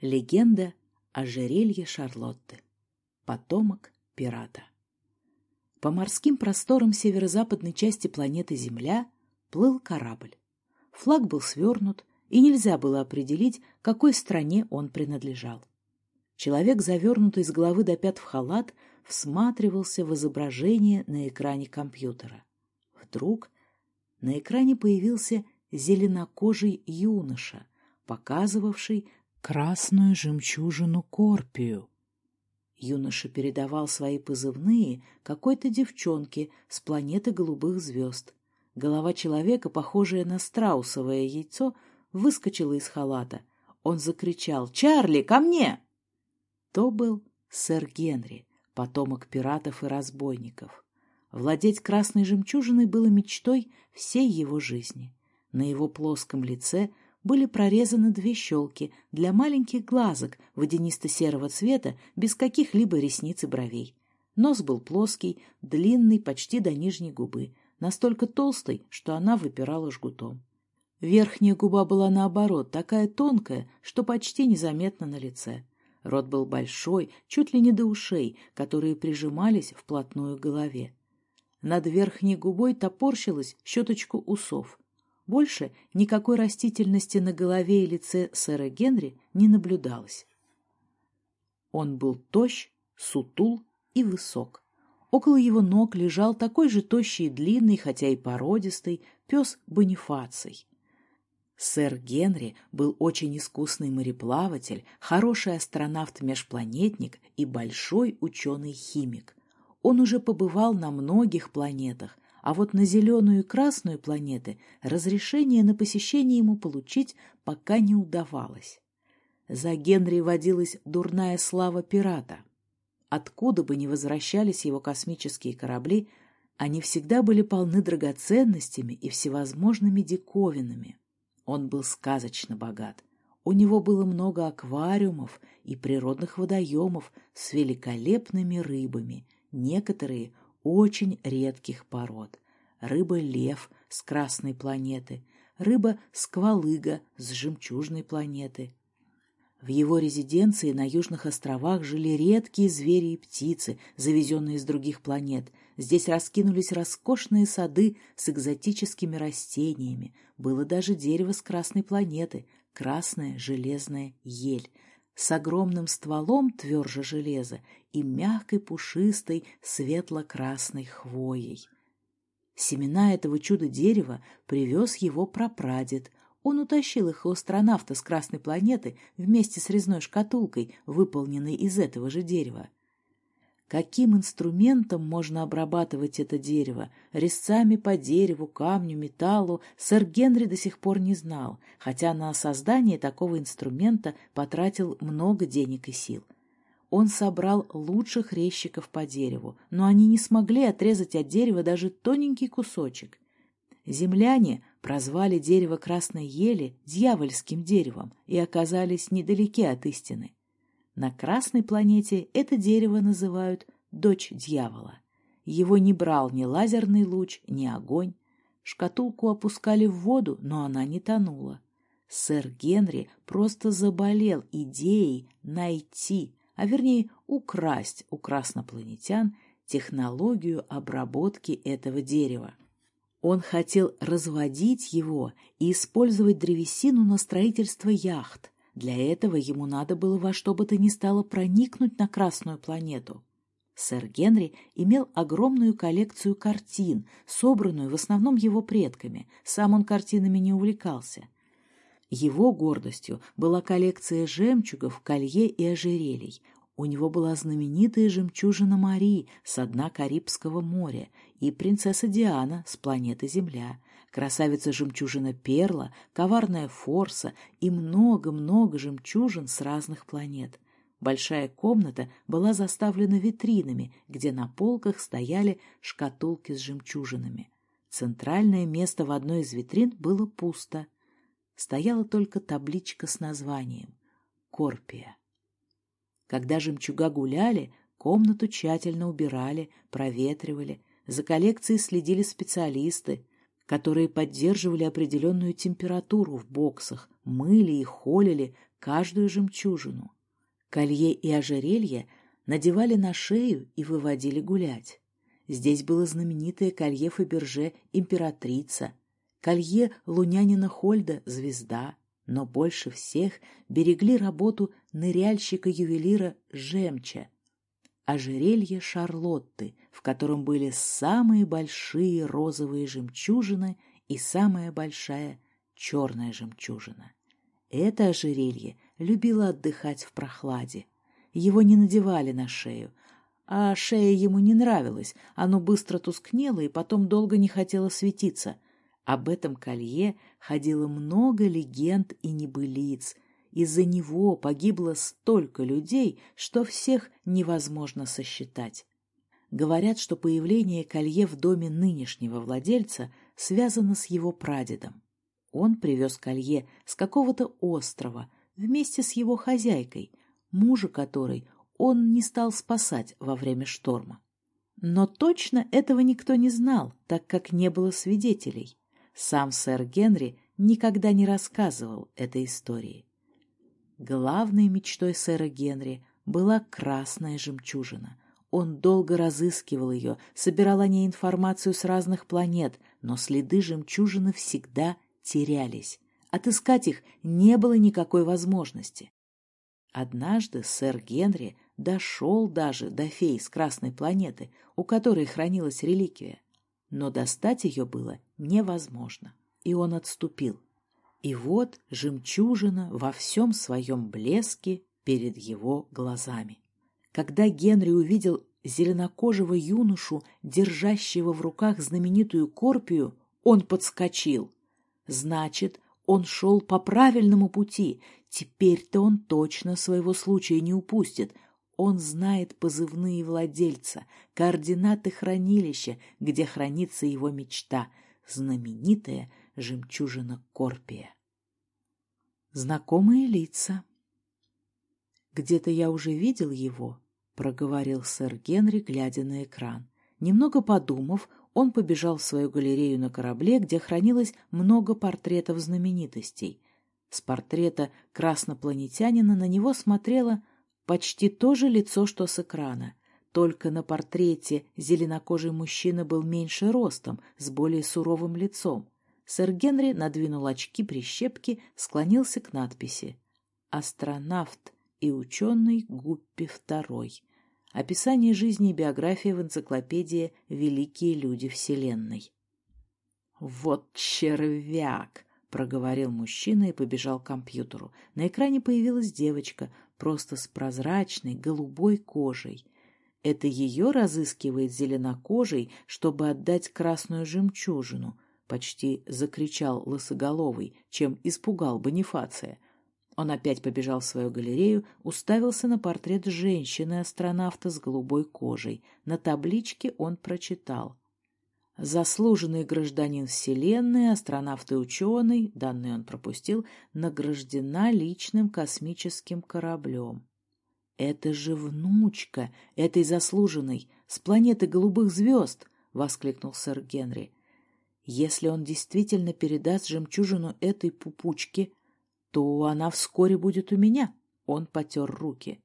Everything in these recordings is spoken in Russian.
Легенда о жерелье Шарлотты. Потомок пирата. По морским просторам северо-западной части планеты Земля плыл корабль. Флаг был свернут, и нельзя было определить, какой стране он принадлежал. Человек, завернутый с головы до пят в халат, всматривался в изображение на экране компьютера. Вдруг на экране появился зеленокожий юноша, показывавший красную жемчужину Корпию. Юноша передавал свои позывные какой-то девчонке с планеты голубых звезд. Голова человека, похожая на страусовое яйцо, выскочила из халата. Он закричал «Чарли, ко мне!» То был сэр Генри, потомок пиратов и разбойников. Владеть красной жемчужиной было мечтой всей его жизни. На его плоском лице были прорезаны две щелки для маленьких глазок водянисто-серого цвета без каких-либо ресниц и бровей. Нос был плоский, длинный почти до нижней губы, настолько толстой, что она выпирала жгутом. Верхняя губа была наоборот, такая тонкая, что почти незаметна на лице. Рот был большой, чуть ли не до ушей, которые прижимались вплотную к голове. Над верхней губой топорщилась щеточку усов. Больше никакой растительности на голове и лице сэра Генри не наблюдалось. Он был тощ, сутул и высок. Около его ног лежал такой же тощий и длинный, хотя и породистый, пес Бонифаций. Сэр Генри был очень искусный мореплаватель, хороший астронавт-межпланетник и большой ученый-химик. Он уже побывал на многих планетах, а вот на зеленую и красную планеты разрешение на посещение ему получить пока не удавалось. За Генри водилась дурная слава пирата. Откуда бы ни возвращались его космические корабли, они всегда были полны драгоценностями и всевозможными диковинами. Он был сказочно богат. У него было много аквариумов и природных водоемов с великолепными рыбами, некоторые очень редких пород. Рыба-лев с красной планеты, рыба-сквалыга с жемчужной планеты. В его резиденции на Южных островах жили редкие звери и птицы, завезенные с других планет – Здесь раскинулись роскошные сады с экзотическими растениями. Было даже дерево с красной планеты, красная железная ель, с огромным стволом тверже железа и мягкой пушистой светло-красной хвоей. Семена этого чуда-дерева привез его прапрадед. Он утащил их у астронавта с красной планеты вместе с резной шкатулкой, выполненной из этого же дерева. Каким инструментом можно обрабатывать это дерево? Резцами по дереву, камню, металлу сэр Генри до сих пор не знал, хотя на создание такого инструмента потратил много денег и сил. Он собрал лучших резчиков по дереву, но они не смогли отрезать от дерева даже тоненький кусочек. Земляне прозвали дерево красной ели дьявольским деревом и оказались недалеки от истины. На Красной планете это дерево называют «дочь дьявола». Его не брал ни лазерный луч, ни огонь. Шкатулку опускали в воду, но она не тонула. Сэр Генри просто заболел идеей найти, а вернее украсть у краснопланетян технологию обработки этого дерева. Он хотел разводить его и использовать древесину на строительство яхт, для этого ему надо было во что бы то ни стало проникнуть на Красную планету. Сэр Генри имел огромную коллекцию картин, собранную в основном его предками. Сам он картинами не увлекался. Его гордостью была коллекция жемчугов, колье и ожерелий. У него была знаменитая жемчужина Марии с дна Карибского моря и принцесса Диана с планеты Земля — красавица-жемчужина Перла, коварная Форса и много-много жемчужин с разных планет. Большая комната была заставлена витринами, где на полках стояли шкатулки с жемчужинами. Центральное место в одной из витрин было пусто. Стояла только табличка с названием «Корпия». Когда жемчуга гуляли, комнату тщательно убирали, проветривали, за коллекцией следили специалисты, которые поддерживали определенную температуру в боксах, мыли и холили каждую жемчужину. Колье и ожерелье надевали на шею и выводили гулять. Здесь было знаменитое колье Фаберже «Императрица», колье лунянина Хольда «Звезда», но больше всех берегли работу ныряльщика-ювелира Жемча, ожерелье Шарлотты, в котором были самые большие розовые жемчужины и самая большая черная жемчужина. Это ожерелье любило отдыхать в прохладе. Его не надевали на шею, а шея ему не нравилась, оно быстро тускнело и потом долго не хотело светиться. Об этом колье ходило много легенд и небылиц. Из-за него погибло столько людей, что всех невозможно сосчитать. Говорят, что появление колье в доме нынешнего владельца связано с его прадедом. Он привез колье с какого-то острова вместе с его хозяйкой, мужа которой он не стал спасать во время шторма. Но точно этого никто не знал, так как не было свидетелей. Сам сэр Генри никогда не рассказывал этой истории. Главной мечтой сэра Генри была красная жемчужина. Он долго разыскивал ее, собирал о ней информацию с разных планет, но следы жемчужины всегда терялись. Отыскать их не было никакой возможности. Однажды сэр Генри дошел даже до феи с Красной планеты, у которой хранилась реликвия но достать ее было невозможно, и он отступил. И вот жемчужина во всем своем блеске перед его глазами. Когда Генри увидел зеленокожего юношу, держащего в руках знаменитую корпию, он подскочил. Значит, он шел по правильному пути. Теперь-то он точно своего случая не упустит. Он знает позывные владельца, координаты хранилища, где хранится его мечта, знаменитая жемчужина Корпия. Знакомые лица. «Где-то я уже видел его», — проговорил сэр Генри, глядя на экран. Немного подумав, он побежал в свою галерею на корабле, где хранилось много портретов знаменитостей. С портрета краснопланетянина на него смотрела Почти то же лицо, что с экрана. Только на портрете зеленокожий мужчина был меньше ростом, с более суровым лицом. Сэр Генри надвинул очки-прищепки, склонился к надписи. «Астронавт и ученый Гуппи II». Описание жизни и биографии в энциклопедии «Великие люди Вселенной». «Вот червяк!» — проговорил мужчина и побежал к компьютеру. На экране появилась девочка просто с прозрачной голубой кожей. Это ее разыскивает зеленокожий, чтобы отдать красную жемчужину, почти закричал лысоголовый, чем испугал Бонифация. Он опять побежал в свою галерею, уставился на портрет женщины-астронавта с голубой кожей. На табличке он прочитал. Заслуженный гражданин Вселенной, астронавт и ученый, данные он пропустил, награждена личным космическим кораблем. «Это же внучка этой заслуженной, с планеты голубых звезд!» — воскликнул сэр Генри. «Если он действительно передаст жемчужину этой пупучке, то она вскоре будет у меня». Он потер руки.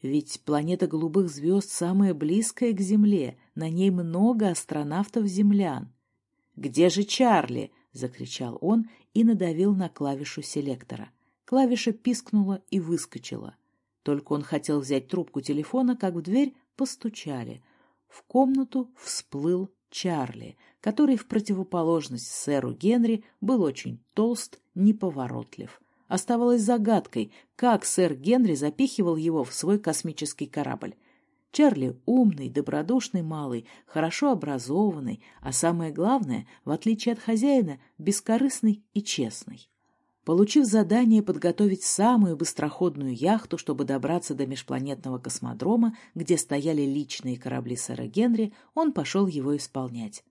Ведь планета голубых звезд самая близкая к Земле, на ней много астронавтов-землян. «Где же Чарли?» — закричал он и надавил на клавишу селектора. Клавиша пискнула и выскочила. Только он хотел взять трубку телефона, как в дверь постучали. В комнату всплыл Чарли, который в противоположность сэру Генри был очень толст, неповоротлив. Оставалось загадкой, как сэр Генри запихивал его в свой космический корабль. Чарли умный, добродушный малый, хорошо образованный, а самое главное, в отличие от хозяина, бескорыстный и честный. Получив задание подготовить самую быстроходную яхту, чтобы добраться до межпланетного космодрома, где стояли личные корабли сэра Генри, он пошел его исполнять.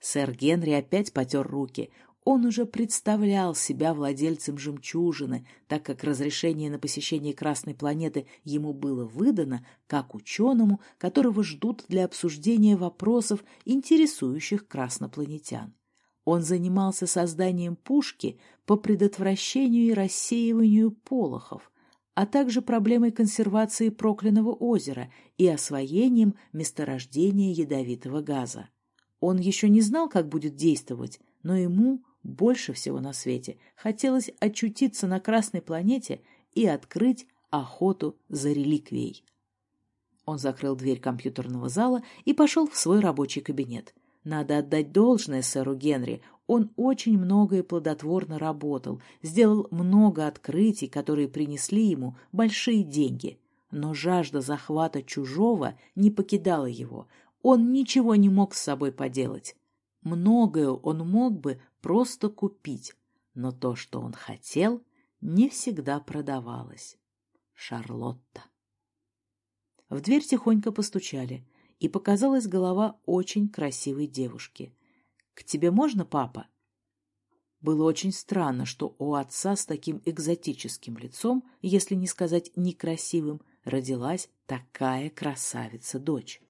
Сэр Генри опять потер руки. Он уже представлял себя владельцем жемчужины, так как разрешение на посещение Красной планеты ему было выдано как ученому, которого ждут для обсуждения вопросов, интересующих краснопланетян. Он занимался созданием пушки по предотвращению и рассеиванию полохов, а также проблемой консервации прокляного озера и освоением месторождения ядовитого газа. Он еще не знал, как будет действовать, но ему больше всего на свете хотелось очутиться на Красной планете и открыть охоту за реликвией. Он закрыл дверь компьютерного зала и пошел в свой рабочий кабинет. Надо отдать должное сэру Генри. Он очень много и плодотворно работал, сделал много открытий, которые принесли ему большие деньги. Но жажда захвата чужого не покидала его. Он ничего не мог с собой поделать. Многое он мог бы просто купить, но то, что он хотел, не всегда продавалось. Шарлотта. В дверь тихонько постучали, и показалась голова очень красивой девушки. «К тебе можно, папа?» Было очень странно, что у отца с таким экзотическим лицом, если не сказать некрасивым, родилась такая красавица-дочь.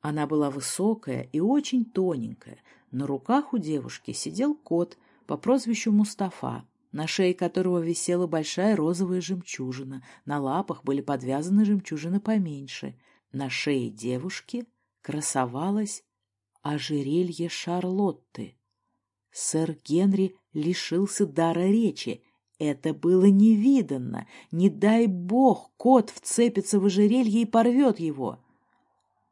Она была высокая и очень тоненькая. На руках у девушки сидел кот по прозвищу Мустафа, на шее которого висела большая розовая жемчужина, на лапах были подвязаны жемчужины поменьше. На шее девушки красовалось ожерелье Шарлотты. Сэр Генри лишился дара речи. Это было невиданно. Не дай бог, кот вцепится в ожерелье и порвет его.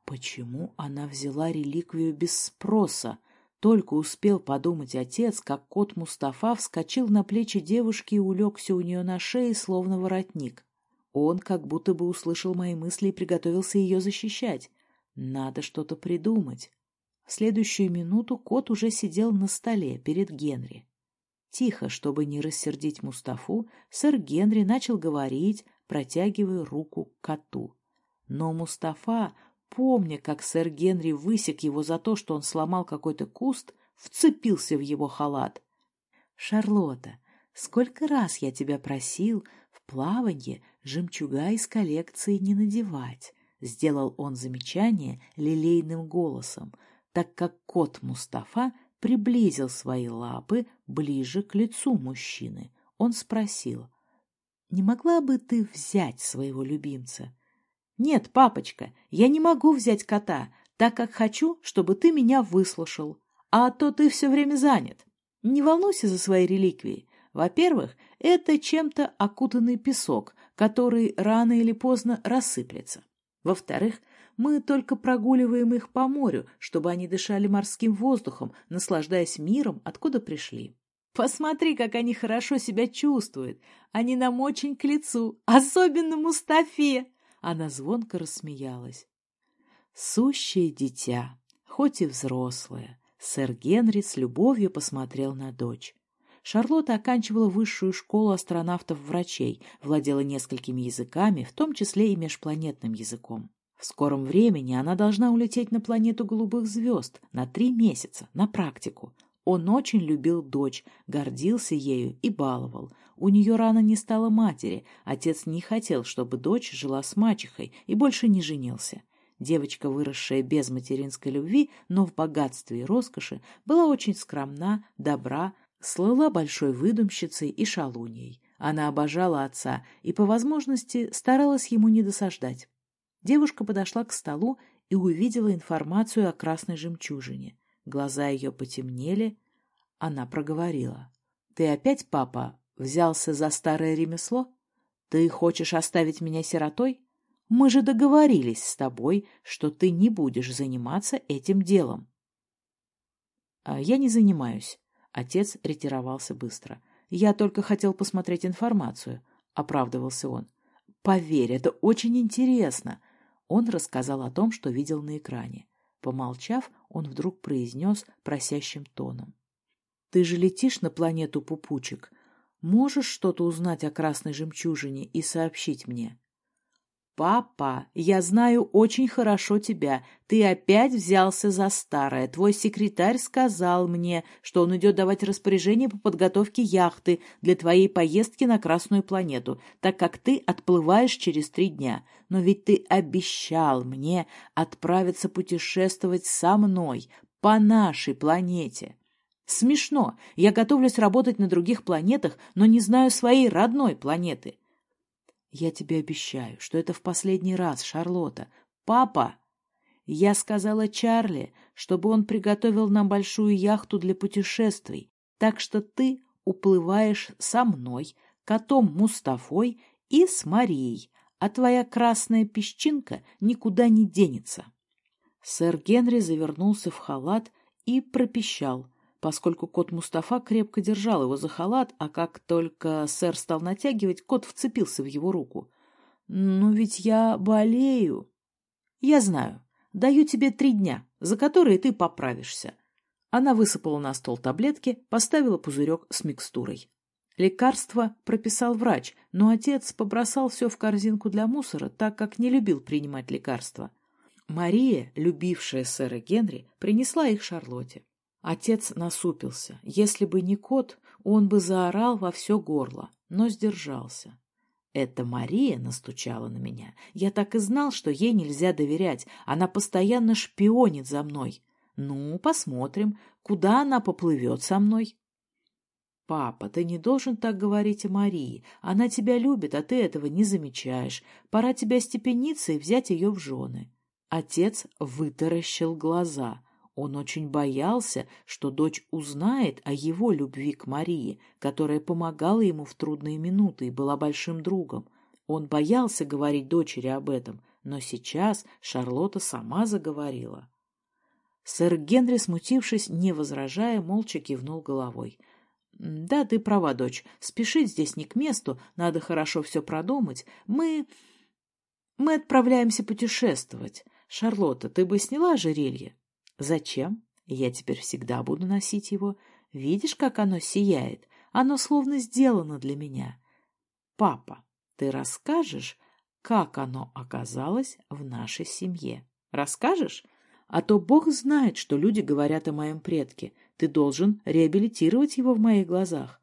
Почему она взяла реликвию без спроса? Только успел подумать отец, как кот Мустафа вскочил на плечи девушки и улегся у нее на шее, словно воротник. Он как будто бы услышал мои мысли и приготовился ее защищать. Надо что-то придумать. В следующую минуту кот уже сидел на столе перед Генри. Тихо, чтобы не рассердить Мустафу, сэр Генри начал говорить, протягивая руку к коту. Но Мустафа помня, как сэр Генри высек его за то, что он сломал какой-то куст, вцепился в его халат. «Шарлотта, сколько раз я тебя просил в плаванье жемчуга из коллекции не надевать», — сделал он замечание лилейным голосом, так как кот Мустафа приблизил свои лапы ближе к лицу мужчины. Он спросил, «Не могла бы ты взять своего любимца?» «Нет, папочка, я не могу взять кота, так как хочу, чтобы ты меня выслушал. А то ты все время занят. Не волнуйся за свои реликвии. Во-первых, это чем-то окутанный песок, который рано или поздно рассыплется. Во-вторых, мы только прогуливаем их по морю, чтобы они дышали морским воздухом, наслаждаясь миром, откуда пришли. Посмотри, как они хорошо себя чувствуют. Они нам очень к лицу, особенно Мустафе. Она звонко рассмеялась. Сущее дитя, хоть и взрослое, сэр Генри с любовью посмотрел на дочь. Шарлотта оканчивала высшую школу астронавтов-врачей, владела несколькими языками, в том числе и межпланетным языком. В скором времени она должна улететь на планету голубых звезд на три месяца, на практику. Он очень любил дочь, гордился ею и баловал. У нее рано не стало матери, отец не хотел, чтобы дочь жила с мачехой и больше не женился. Девочка, выросшая без материнской любви, но в богатстве и роскоши, была очень скромна, добра, слыла большой выдумщицей и шалуньей. Она обожала отца и, по возможности, старалась ему не досаждать. Девушка подошла к столу и увидела информацию о красной жемчужине. Глаза ее потемнели. Она проговорила. — Ты опять, папа, Взялся за старое ремесло? Ты хочешь оставить меня сиротой? Мы же договорились с тобой, что ты не будешь заниматься этим делом. А я не занимаюсь. Отец ретировался быстро. Я только хотел посмотреть информацию, оправдывался он. Поверь, это очень интересно. Он рассказал о том, что видел на экране. Помолчав, он вдруг произнес просящим тоном. «Ты же летишь на планету Пупучек. Можешь что-то узнать о красной жемчужине и сообщить мне? «Папа, я знаю очень хорошо тебя. Ты опять взялся за старое. Твой секретарь сказал мне, что он идет давать распоряжение по подготовке яхты для твоей поездки на Красную планету, так как ты отплываешь через три дня. Но ведь ты обещал мне отправиться путешествовать со мной по нашей планете». Смешно. Я готовлюсь работать на других планетах, но не знаю своей родной планеты. Я тебе обещаю, что это в последний раз, Шарлотта. Папа! Я сказала Чарли, чтобы он приготовил нам большую яхту для путешествий, так что ты уплываешь со мной, котом Мустафой и с Марией, а твоя красная песчинка никуда не денется. Сэр Генри завернулся в халат и пропищал, поскольку кот Мустафа крепко держал его за халат, а как только сэр стал натягивать, кот вцепился в его руку. «Ну ведь я болею». «Я знаю. Даю тебе три дня, за которые ты поправишься». Она высыпала на стол таблетки, поставила пузырек с микстурой. Лекарство прописал врач, но отец побросал все в корзинку для мусора, так как не любил принимать лекарства. Мария, любившая сэра Генри, принесла их Шарлотте. Отец насупился. Если бы не кот, он бы заорал во все горло, но сдержался. Это Мария настучала на меня. Я так и знал, что ей нельзя доверять. Она постоянно шпионит за мной. Ну, посмотрим, куда она поплывет со мной. «Папа, ты не должен так говорить о Марии. Она тебя любит, а ты этого не замечаешь. Пора тебя степениться и взять ее в жены». Отец вытаращил глаза. Он очень боялся, что дочь узнает о его любви к Марии, которая помогала ему в трудные минуты и была большим другом. Он боялся говорить дочери об этом, но сейчас Шарлотта сама заговорила. Сэр Генри, смутившись, не возражая, молча кивнул головой. Да, ты права, дочь. Спешить здесь не к месту, надо хорошо все продумать. Мы... мы отправляемся путешествовать. Шарлотта, ты бы сняла ожерелье? Зачем? Я теперь всегда буду носить его. Видишь, как оно сияет? Оно словно сделано для меня. Папа, ты расскажешь, как оно оказалось в нашей семье? Расскажешь? А то Бог знает, что люди говорят о моем предке. Ты должен реабилитировать его в моих глазах.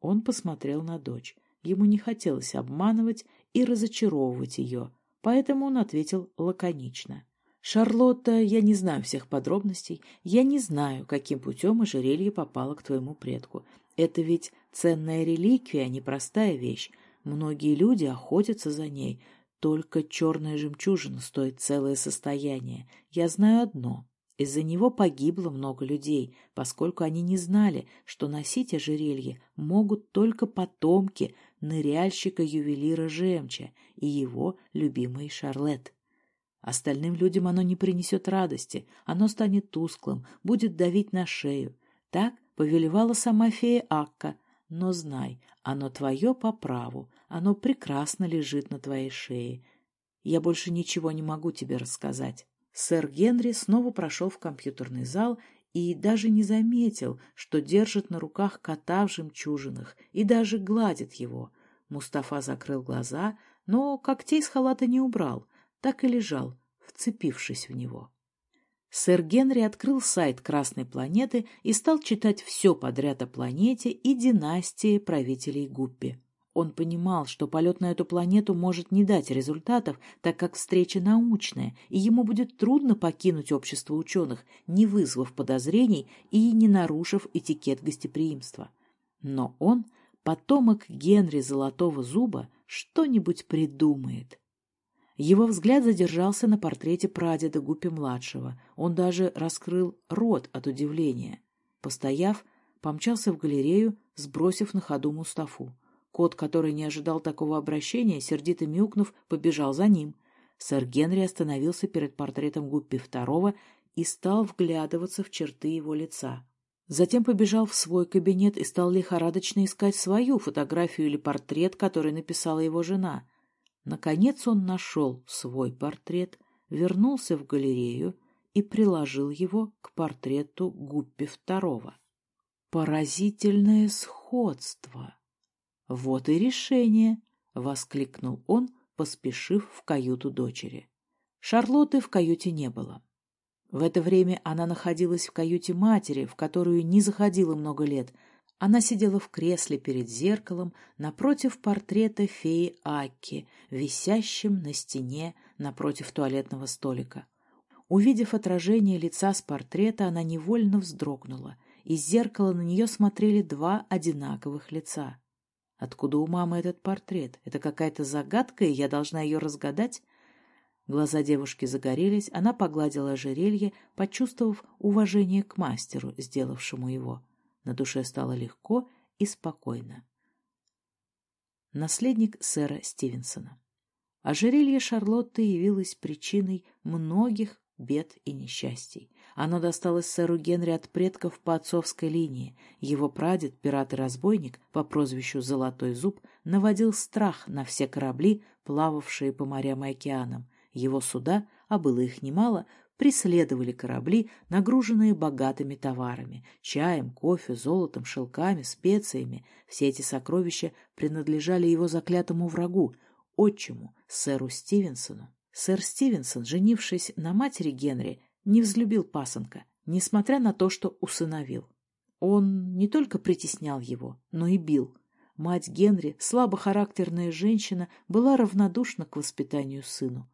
Он посмотрел на дочь. Ему не хотелось обманывать и разочаровывать ее, поэтому он ответил лаконично. «Шарлотта, я не знаю всех подробностей. Я не знаю, каким путем ожерелье попало к твоему предку. Это ведь ценная реликвия, а не простая вещь. Многие люди охотятся за ней. Только черная жемчужина стоит целое состояние. Я знаю одно. Из-за него погибло много людей, поскольку они не знали, что носить ожерелье могут только потомки ныряльщика-ювелира Жемча и его любимый Шарлет. Остальным людям оно не принесет радости, оно станет тусклым, будет давить на шею. Так повелевала сама фея Акка. Но знай, оно твое по праву, оно прекрасно лежит на твоей шее. Я больше ничего не могу тебе рассказать. Сэр Генри снова прошел в компьютерный зал и даже не заметил, что держит на руках кота в жемчужинах и даже гладит его. Мустафа закрыл глаза, но когтей с халата не убрал, так и лежал, вцепившись в него. Сэр Генри открыл сайт Красной планеты и стал читать все подряд о планете и династии правителей Гуппи. Он понимал, что полет на эту планету может не дать результатов, так как встреча научная, и ему будет трудно покинуть общество ученых, не вызвав подозрений и не нарушив этикет гостеприимства. Но он, потомок Генри Золотого Зуба, что-нибудь придумает. Его взгляд задержался на портрете прадеда Гуппи-младшего. Он даже раскрыл рот от удивления. Постояв, помчался в галерею, сбросив на ходу Мустафу. Кот, который не ожидал такого обращения, сердито мяукнув, побежал за ним. Сэр Генри остановился перед портретом Гуппи II и стал вглядываться в черты его лица. Затем побежал в свой кабинет и стал лихорадочно искать свою фотографию или портрет, который написала его жена. Наконец он нашел свой портрет, вернулся в галерею и приложил его к портрету Гуппи II. Поразительное сходство! «Вот и решение!» — воскликнул он, поспешив в каюту дочери. Шарлотты в каюте не было. В это время она находилась в каюте матери, в которую не заходила много лет. Она сидела в кресле перед зеркалом напротив портрета феи Акки, висящим на стене напротив туалетного столика. Увидев отражение лица с портрета, она невольно вздрогнула Из зеркала на нее смотрели два одинаковых лица. Откуда у мамы этот портрет? Это какая-то загадка, и я должна ее разгадать? Глаза девушки загорелись, она погладила ожерелье, почувствовав уважение к мастеру, сделавшему его. На душе стало легко и спокойно. Наследник сэра Стивенсона. Ожерелье Шарлотты явилось причиной многих бед и несчастий. Оно досталось сэру Генри от предков по отцовской линии. Его прадед, пират и разбойник по прозвищу Золотой Зуб, наводил страх на все корабли, плававшие по морям и океанам. Его суда, а было их немало, преследовали корабли, нагруженные богатыми товарами – чаем, кофе, золотом, шелками, специями. Все эти сокровища принадлежали его заклятому врагу, отчиму, сэру Стивенсону. Сэр Стивенсон, женившись на матери Генри, не взлюбил пасынка, несмотря на то, что усыновил. Он не только притеснял его, но и бил. Мать Генри, слабохарактерная женщина, была равнодушна к воспитанию сыну.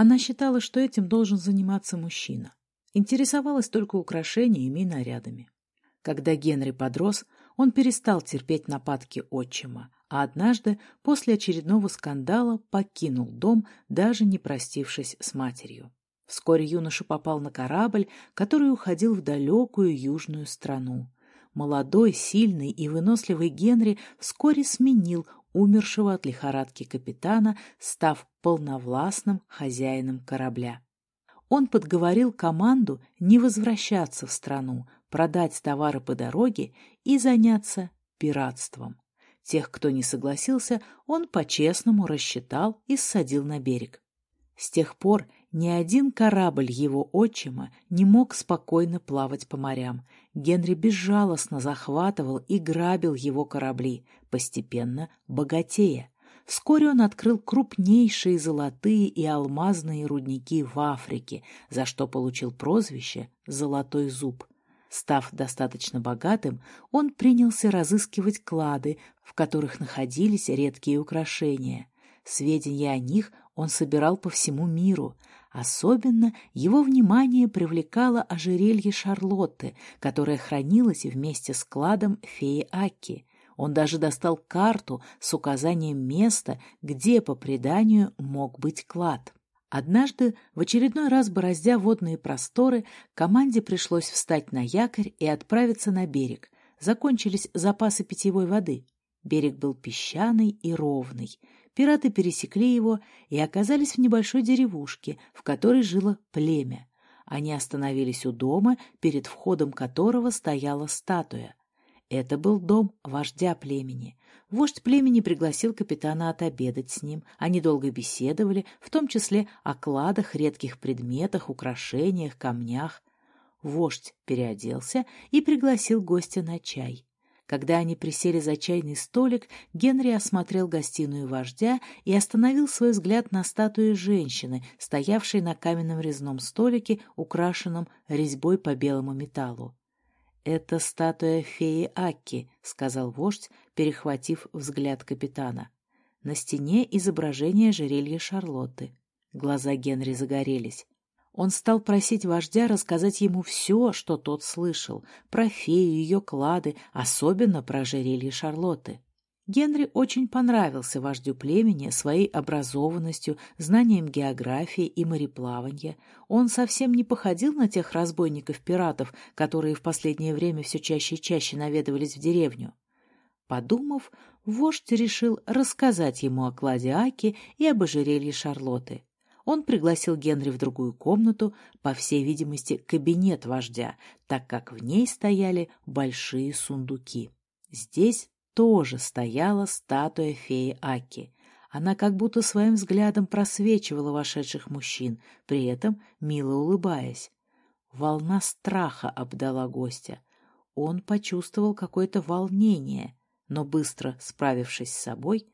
Она считала, что этим должен заниматься мужчина. Интересовалась только украшениями и нарядами. Когда Генри подрос, он перестал терпеть нападки отчима, а однажды, после очередного скандала, покинул дом, даже не простившись с матерью. Вскоре юноша попал на корабль, который уходил в далекую южную страну. Молодой, сильный и выносливый Генри вскоре сменил умершего от лихорадки капитана, став полновластным хозяином корабля. Он подговорил команду не возвращаться в страну, продать товары по дороге и заняться пиратством. Тех, кто не согласился, он по-честному рассчитал и ссадил на берег. С тех пор ни один корабль его отчима не мог спокойно плавать по морям. Генри безжалостно захватывал и грабил его корабли, постепенно богатея. Вскоре он открыл крупнейшие золотые и алмазные рудники в Африке, за что получил прозвище «Золотой зуб». Став достаточно богатым, он принялся разыскивать клады, в которых находились редкие украшения. Сведения о них он собирал по всему миру. Особенно его внимание привлекало ожерелье Шарлотты, которое хранилось вместе с кладом феи Акки. Он даже достал карту с указанием места, где, по преданию, мог быть клад. Однажды, в очередной раз бороздя водные просторы, команде пришлось встать на якорь и отправиться на берег. Закончились запасы питьевой воды. Берег был песчаный и ровный. Пираты пересекли его и оказались в небольшой деревушке, в которой жило племя. Они остановились у дома, перед входом которого стояла статуя. Это был дом вождя племени. Вождь племени пригласил капитана отобедать с ним. Они долго беседовали, в том числе о кладах, редких предметах, украшениях, камнях. Вождь переоделся и пригласил гостя на чай. Когда они присели за чайный столик, Генри осмотрел гостиную вождя и остановил свой взгляд на статуе женщины, стоявшей на каменном резном столике, украшенном резьбой по белому металлу. «Это статуя феи Акки», — сказал вождь, перехватив взгляд капитана. На стене изображение жерелья Шарлотты. Глаза Генри загорелись. Он стал просить вождя рассказать ему все, что тот слышал, про фею, ее клады, особенно про жерелье Шарлотты. Генри очень понравился вождю племени своей образованностью, знанием географии и мореплавания. Он совсем не походил на тех разбойников-пиратов, которые в последнее время все чаще и чаще наведывались в деревню. Подумав, вождь решил рассказать ему о кладе Аки и об ожерелье Шарлотты. Он пригласил Генри в другую комнату, по всей видимости, кабинет вождя, так как в ней стояли большие сундуки. Здесь тоже стояла статуя феи Аки. Она как будто своим взглядом просвечивала вошедших мужчин, при этом мило улыбаясь. Волна страха обдала гостя. Он почувствовал какое-то волнение, но быстро справившись с собой,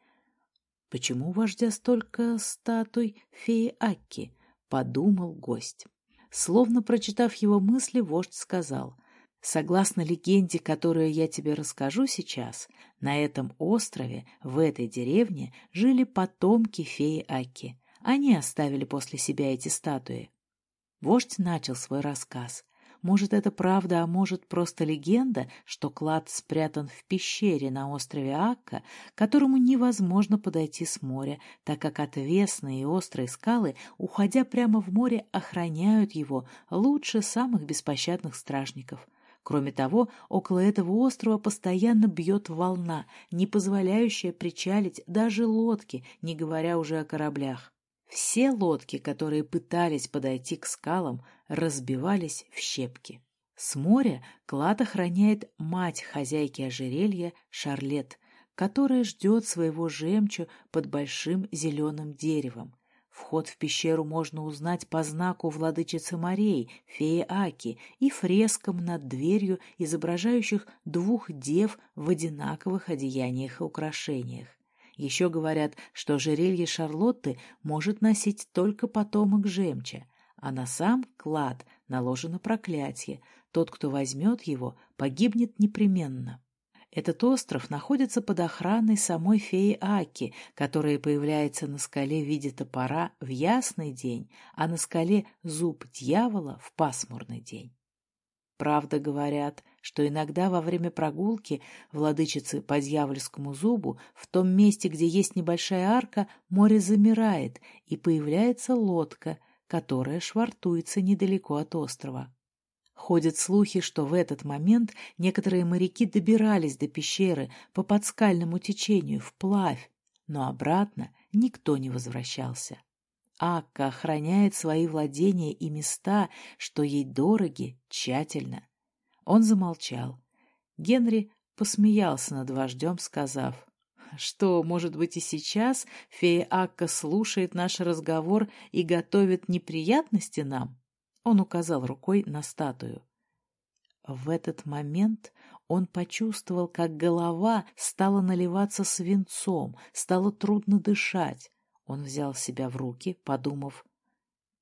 «Почему у вождя столько статуй феи Акки?» — подумал гость. Словно прочитав его мысли, вождь сказал, Согласно легенде, которую я тебе расскажу сейчас, на этом острове, в этой деревне, жили потомки феи Аки. Они оставили после себя эти статуи. Вождь начал свой рассказ. Может, это правда, а может, просто легенда, что клад спрятан в пещере на острове Акка, к которому невозможно подойти с моря, так как отвесные и острые скалы, уходя прямо в море, охраняют его лучше самых беспощадных стражников. Кроме того, около этого острова постоянно бьет волна, не позволяющая причалить даже лодки, не говоря уже о кораблях. Все лодки, которые пытались подойти к скалам, разбивались в щепки. С моря клад охраняет мать хозяйки ожерелья Шарлет, которая ждет своего жемчу под большим зеленым деревом. Вход в пещеру можно узнать по знаку владычицы морей, феи Аки, и фрескам над дверью, изображающих двух дев в одинаковых одеяниях и украшениях. Еще говорят, что ожерелье Шарлотты может носить только потомок жемча, а на сам клад наложено проклятие. Тот, кто возьмет его, погибнет непременно. Этот остров находится под охраной самой феи Аки, которая появляется на скале в виде топора в ясный день, а на скале зуб дьявола в пасмурный день. Правда, говорят, что иногда во время прогулки владычицы по дьявольскому зубу в том месте, где есть небольшая арка, море замирает, и появляется лодка, которая швартуется недалеко от острова. Ходят слухи, что в этот момент некоторые моряки добирались до пещеры по подскальному течению вплавь, но обратно никто не возвращался. Акка охраняет свои владения и места, что ей дороги, тщательно. Он замолчал. Генри посмеялся над вождем, сказав, что, может быть, и сейчас фея Акка слушает наш разговор и готовит неприятности нам? Он указал рукой на статую. В этот момент он почувствовал, как голова стала наливаться свинцом, стало трудно дышать. Он взял себя в руки, подумав,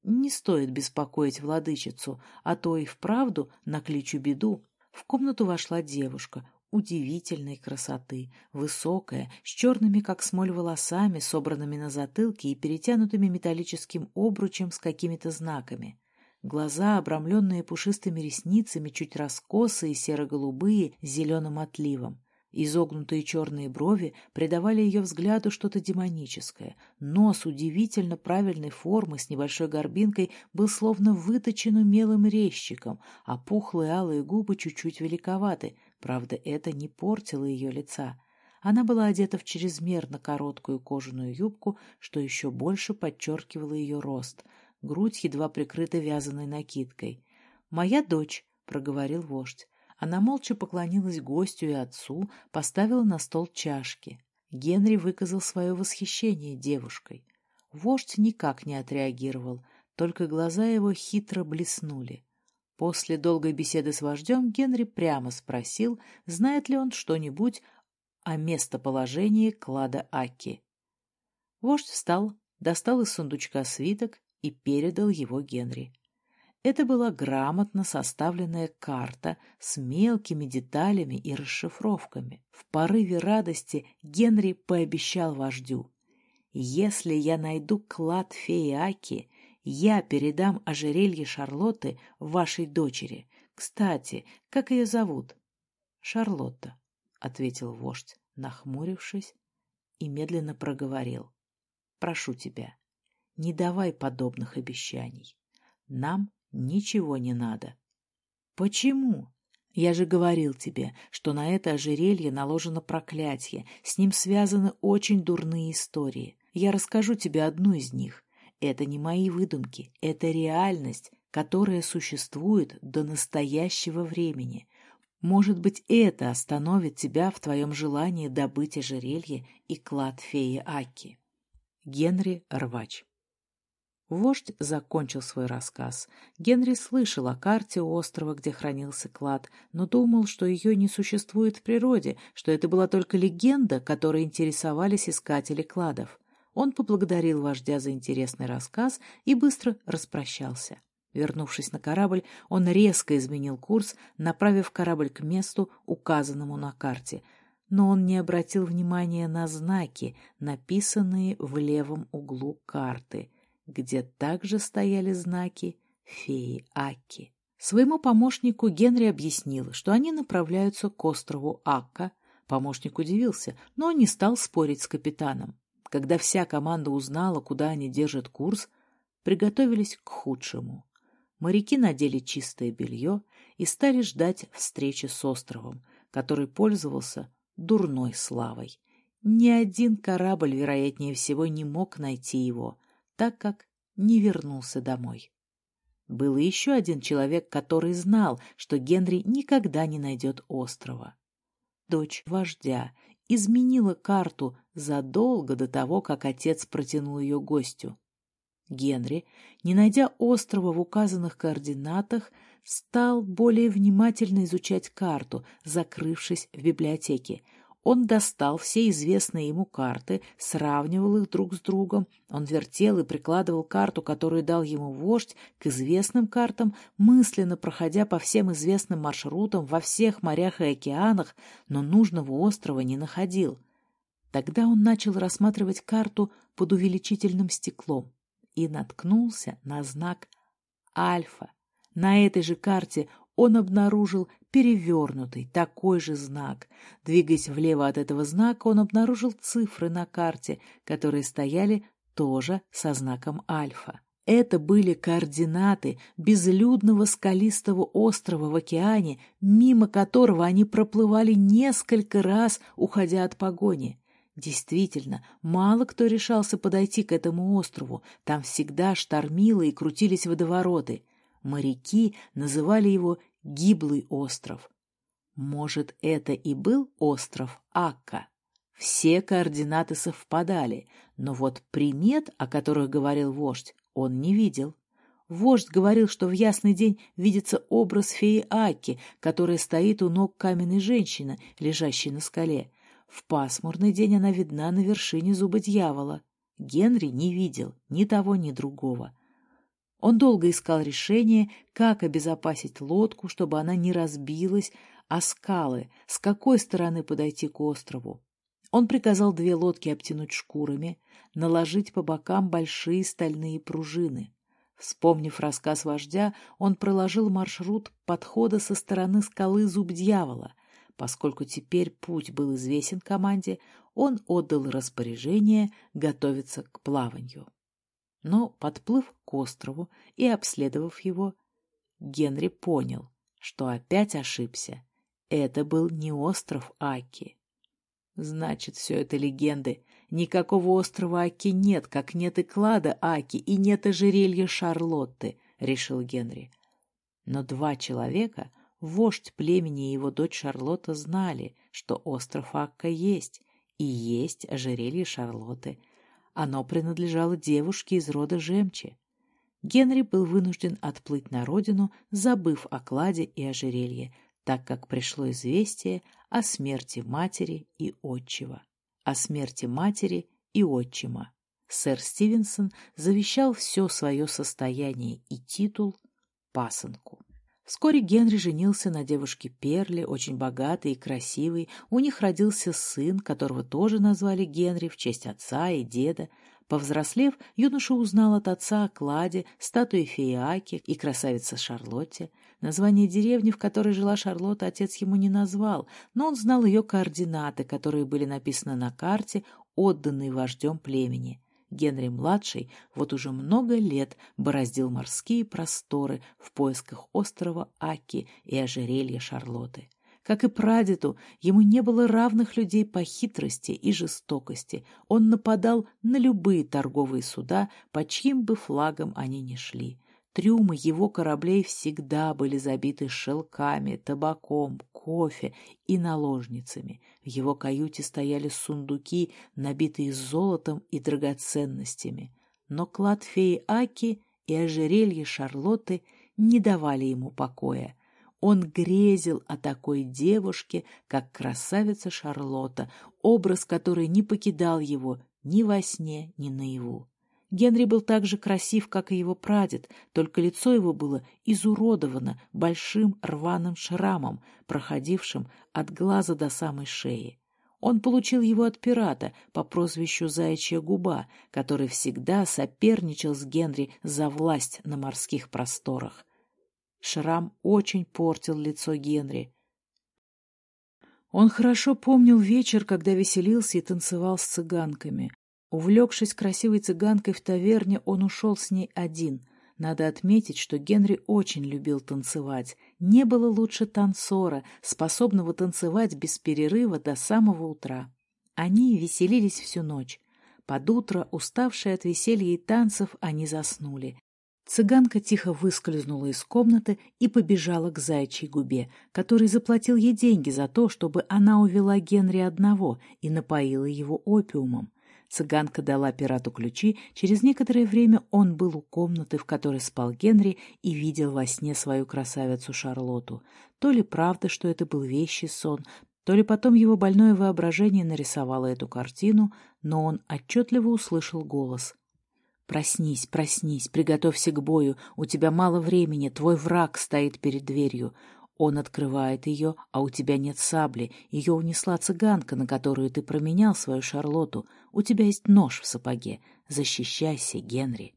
не стоит беспокоить владычицу, а то и вправду накличу беду. В комнату вошла девушка, удивительной красоты, высокая, с черными, как смоль, волосами, собранными на затылке и перетянутыми металлическим обручем с какими-то знаками. Глаза, обрамленные пушистыми ресницами, чуть раскосые, серо-голубые, с зеленым отливом. Изогнутые черные брови придавали ее взгляду что-то демоническое. Нос удивительно правильной формы с небольшой горбинкой был словно выточен умелым резчиком, а пухлые алые губы чуть-чуть великоваты. Правда, это не портило ее лица. Она была одета в чрезмерно короткую кожаную юбку, что еще больше подчеркивало ее рост — грудь едва прикрыта вязаной накидкой. «Моя дочь», — проговорил вождь. Она молча поклонилась гостю и отцу, поставила на стол чашки. Генри выказал свое восхищение девушкой. Вождь никак не отреагировал, только глаза его хитро блеснули. После долгой беседы с вождем Генри прямо спросил, знает ли он что-нибудь о местоположении клада Аки. Вождь встал, достал из сундучка свиток и передал его Генри. Это была грамотно составленная карта с мелкими деталями и расшифровками. В порыве радости Генри пообещал вождю. «Если я найду клад феи Аки, я передам ожерелье Шарлотты вашей дочери. Кстати, как ее зовут?» «Шарлотта», — ответил вождь, нахмурившись, и медленно проговорил. «Прошу тебя, не давай подобных обещаний. Нам ничего не надо. Почему? Я же говорил тебе, что на это ожерелье наложено проклятие, с ним связаны очень дурные истории. Я расскажу тебе одну из них. Это не мои выдумки, это реальность, которая существует до настоящего времени. Может быть, это остановит тебя в твоем желании добыть ожерелье и клад феи Аки. Генри Рвач Вождь закончил свой рассказ. Генри слышал о карте острова, где хранился клад, но думал, что ее не существует в природе, что это была только легенда, которой интересовались искатели кладов. Он поблагодарил вождя за интересный рассказ и быстро распрощался. Вернувшись на корабль, он резко изменил курс, направив корабль к месту, указанному на карте. Но он не обратил внимания на знаки, написанные в левом углу карты — где также стояли знаки феи Аки. Своему помощнику Генри объяснил, что они направляются к острову Акка. Помощник удивился, но не стал спорить с капитаном. Когда вся команда узнала, куда они держат курс, приготовились к худшему. Моряки надели чистое белье и стали ждать встречи с островом, который пользовался дурной славой. Ни один корабль, вероятнее всего, не мог найти его, так как не вернулся домой. Был еще один человек, который знал, что Генри никогда не найдет острова. Дочь вождя изменила карту задолго до того, как отец протянул ее гостю. Генри, не найдя острова в указанных координатах, стал более внимательно изучать карту, закрывшись в библиотеке. Он достал все известные ему карты, сравнивал их друг с другом. Он вертел и прикладывал карту, которую дал ему вождь, к известным картам, мысленно проходя по всем известным маршрутам во всех морях и океанах, но нужного острова не находил. Тогда он начал рассматривать карту под увеличительным стеклом и наткнулся на знак «Альфа». На этой же карте он обнаружил перевернутый такой же знак. Двигаясь влево от этого знака, он обнаружил цифры на карте, которые стояли тоже со знаком альфа. Это были координаты безлюдного скалистого острова в океане, мимо которого они проплывали несколько раз, уходя от погони. Действительно, мало кто решался подойти к этому острову, там всегда штормило и крутились водовороты. Моряки называли его гиблый остров. Может, это и был остров Акка? Все координаты совпадали, но вот примет, о которых говорил вождь, он не видел. Вождь говорил, что в ясный день видится образ феи Аки, которая стоит у ног каменной женщины, лежащей на скале. В пасмурный день она видна на вершине зуба дьявола. Генри не видел ни того, ни другого. Он долго искал решение, как обезопасить лодку, чтобы она не разбилась, а скалы, с какой стороны подойти к острову. Он приказал две лодки обтянуть шкурами, наложить по бокам большие стальные пружины. Вспомнив рассказ вождя, он проложил маршрут подхода со стороны скалы Зуб Дьявола. Поскольку теперь путь был известен команде, он отдал распоряжение готовиться к плаванию. Но, подплыв к острову и обследовав его, Генри понял, что опять ошибся. Это был не остров Аки. Значит, все это легенды. Никакого острова Аки нет, как нет и клада Аки, и нет ожерелья Шарлотты, — решил Генри. Но два человека, вождь племени и его дочь Шарлотта, знали, что остров Акка есть, и есть ожерелье Шарлотты — оно принадлежало девушке из рода Жемчи. Генри был вынужден отплыть на родину, забыв о кладе и ожерелье, так как пришло известие о смерти матери и отчива. О смерти матери и отчима. Сэр Стивенсон завещал все свое состояние и титул пасынку. Вскоре Генри женился на девушке Перли, очень богатой и красивой. У них родился сын, которого тоже назвали Генри в честь отца и деда. Повзрослев, юноша узнал от отца о кладе, статуе феи и красавице Шарлотте. Название деревни, в которой жила Шарлотта, отец ему не назвал, но он знал ее координаты, которые были написаны на карте, отданной вождем племени. Генри-младший вот уже много лет бороздил морские просторы в поисках острова Аки и ожерелья Шарлотты. Как и прадеду, ему не было равных людей по хитрости и жестокости. Он нападал на любые торговые суда, по чьим бы флагам они ни шли. Трюмы его кораблей всегда были забиты шелками, табаком, кофе и наложницами. В его каюте стояли сундуки, набитые золотом и драгоценностями. Но клад феи Аки и ожерелье Шарлотты не давали ему покоя. Он грезил о такой девушке, как красавица Шарлотта, образ которой не покидал его ни во сне, ни наяву. Генри был так же красив, как и его прадед, только лицо его было изуродовано большим рваным шрамом, проходившим от глаза до самой шеи. Он получил его от пирата по прозвищу «Заячья губа», который всегда соперничал с Генри за власть на морских просторах. Шрам очень портил лицо Генри. Он хорошо помнил вечер, когда веселился и танцевал с цыганками. Увлекшись красивой цыганкой в таверне, он ушел с ней один. Надо отметить, что Генри очень любил танцевать. Не было лучше танцора, способного танцевать без перерыва до самого утра. Они веселились всю ночь. Под утро, уставшие от веселья и танцев, они заснули. Цыганка тихо выскользнула из комнаты и побежала к зайчьей губе, который заплатил ей деньги за то, чтобы она увела Генри одного и напоила его опиумом. Цыганка дала пирату ключи, через некоторое время он был у комнаты, в которой спал Генри, и видел во сне свою красавицу Шарлоту. То ли правда, что это был вещий сон, то ли потом его больное воображение нарисовало эту картину, но он отчетливо услышал голос — Проснись, проснись, приготовься к бою, у тебя мало времени, твой враг стоит перед дверью. Он открывает ее, а у тебя нет сабли, ее унесла цыганка, на которую ты променял свою Шарлоту. У тебя есть нож в сапоге. Защищайся, Генри.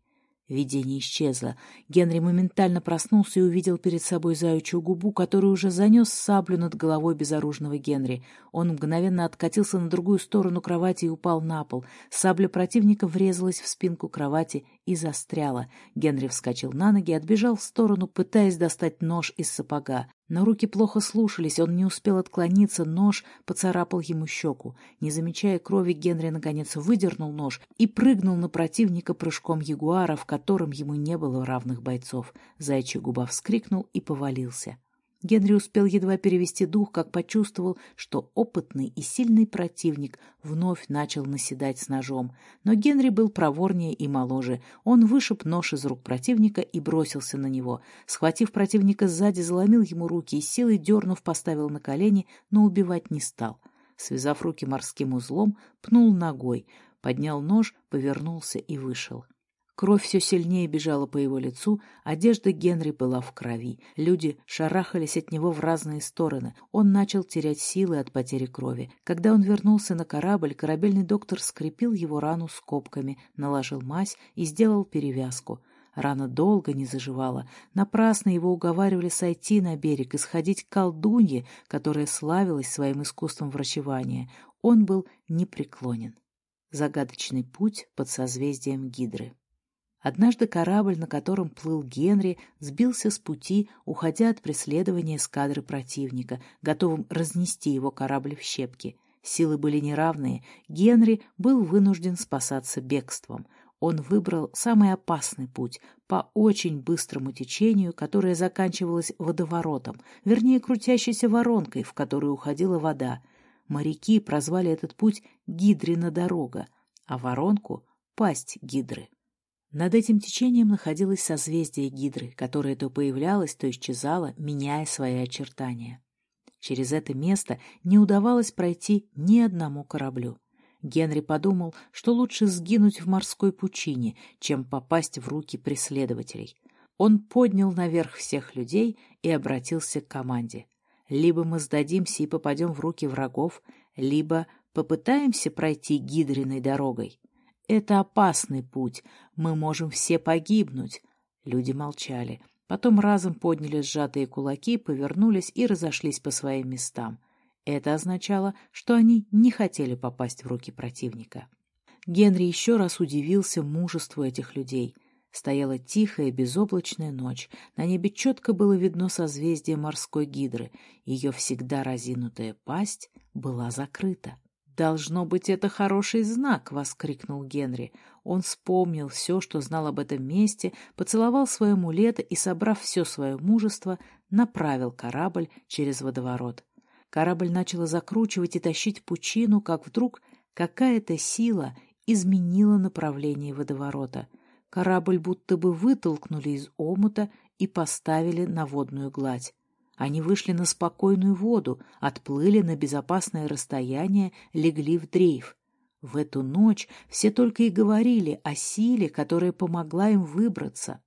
Видение исчезло. Генри моментально проснулся и увидел перед собой заячью губу, которую уже занес саблю над головой безоружного Генри. Он мгновенно откатился на другую сторону кровати и упал на пол. Сабля противника врезалась в спинку кровати и застряла. Генри вскочил на ноги и отбежал в сторону, пытаясь достать нож из сапога. Но руки плохо слушались, он не успел отклониться, нож поцарапал ему щеку. Не замечая крови, Генри наконец выдернул нож и прыгнул на противника прыжком ягуара, в котором ему не было равных бойцов. Зайчий губа вскрикнул и повалился. Генри успел едва перевести дух, как почувствовал, что опытный и сильный противник вновь начал наседать с ножом. Но Генри был проворнее и моложе. Он вышиб нож из рук противника и бросился на него. Схватив противника сзади, заломил ему руки и силой дернув поставил на колени, но убивать не стал. Связав руки морским узлом, пнул ногой, поднял нож, повернулся и вышел. Кровь все сильнее бежала по его лицу, одежда Генри была в крови. Люди шарахались от него в разные стороны. Он начал терять силы от потери крови. Когда он вернулся на корабль, корабельный доктор скрепил его рану скобками, наложил мазь и сделал перевязку. Рана долго не заживала. Напрасно его уговаривали сойти на берег и сходить к колдунье, которая славилась своим искусством врачевания. Он был непреклонен. Загадочный путь под созвездием Гидры. Однажды корабль, на котором плыл Генри, сбился с пути, уходя от преследования эскадры противника, готовым разнести его корабль в щепки. Силы были неравные, Генри был вынужден спасаться бегством. Он выбрал самый опасный путь по очень быстрому течению, которое заканчивалось водоворотом, вернее, крутящейся воронкой, в которую уходила вода. Моряки прозвали этот путь «Гидрина дорога», а воронку — «Пасть Гидры». Над этим течением находилось созвездие Гидры, которое то появлялось, то исчезало, меняя свои очертания. Через это место не удавалось пройти ни одному кораблю. Генри подумал, что лучше сгинуть в морской пучине, чем попасть в руки преследователей. Он поднял наверх всех людей и обратился к команде. Либо мы сдадимся и попадем в руки врагов, либо попытаемся пройти гидриной дорогой. Это опасный путь. Мы можем все погибнуть. Люди молчали. Потом разом подняли сжатые кулаки, повернулись и разошлись по своим местам. Это означало, что они не хотели попасть в руки противника. Генри еще раз удивился мужеству этих людей. Стояла тихая, безоблачная ночь. На небе четко было видно созвездие морской гидры. Ее всегда разинутая пасть была закрыта. «Должно быть, это хороший знак!» — воскликнул Генри. Он вспомнил все, что знал об этом месте, поцеловал свое амулет и, собрав все свое мужество, направил корабль через водоворот. Корабль начал закручивать и тащить пучину, как вдруг какая-то сила изменила направление водоворота. Корабль будто бы вытолкнули из омута и поставили на водную гладь. Они вышли на спокойную воду, отплыли на безопасное расстояние, легли в дрейф. В эту ночь все только и говорили о силе, которая помогла им выбраться.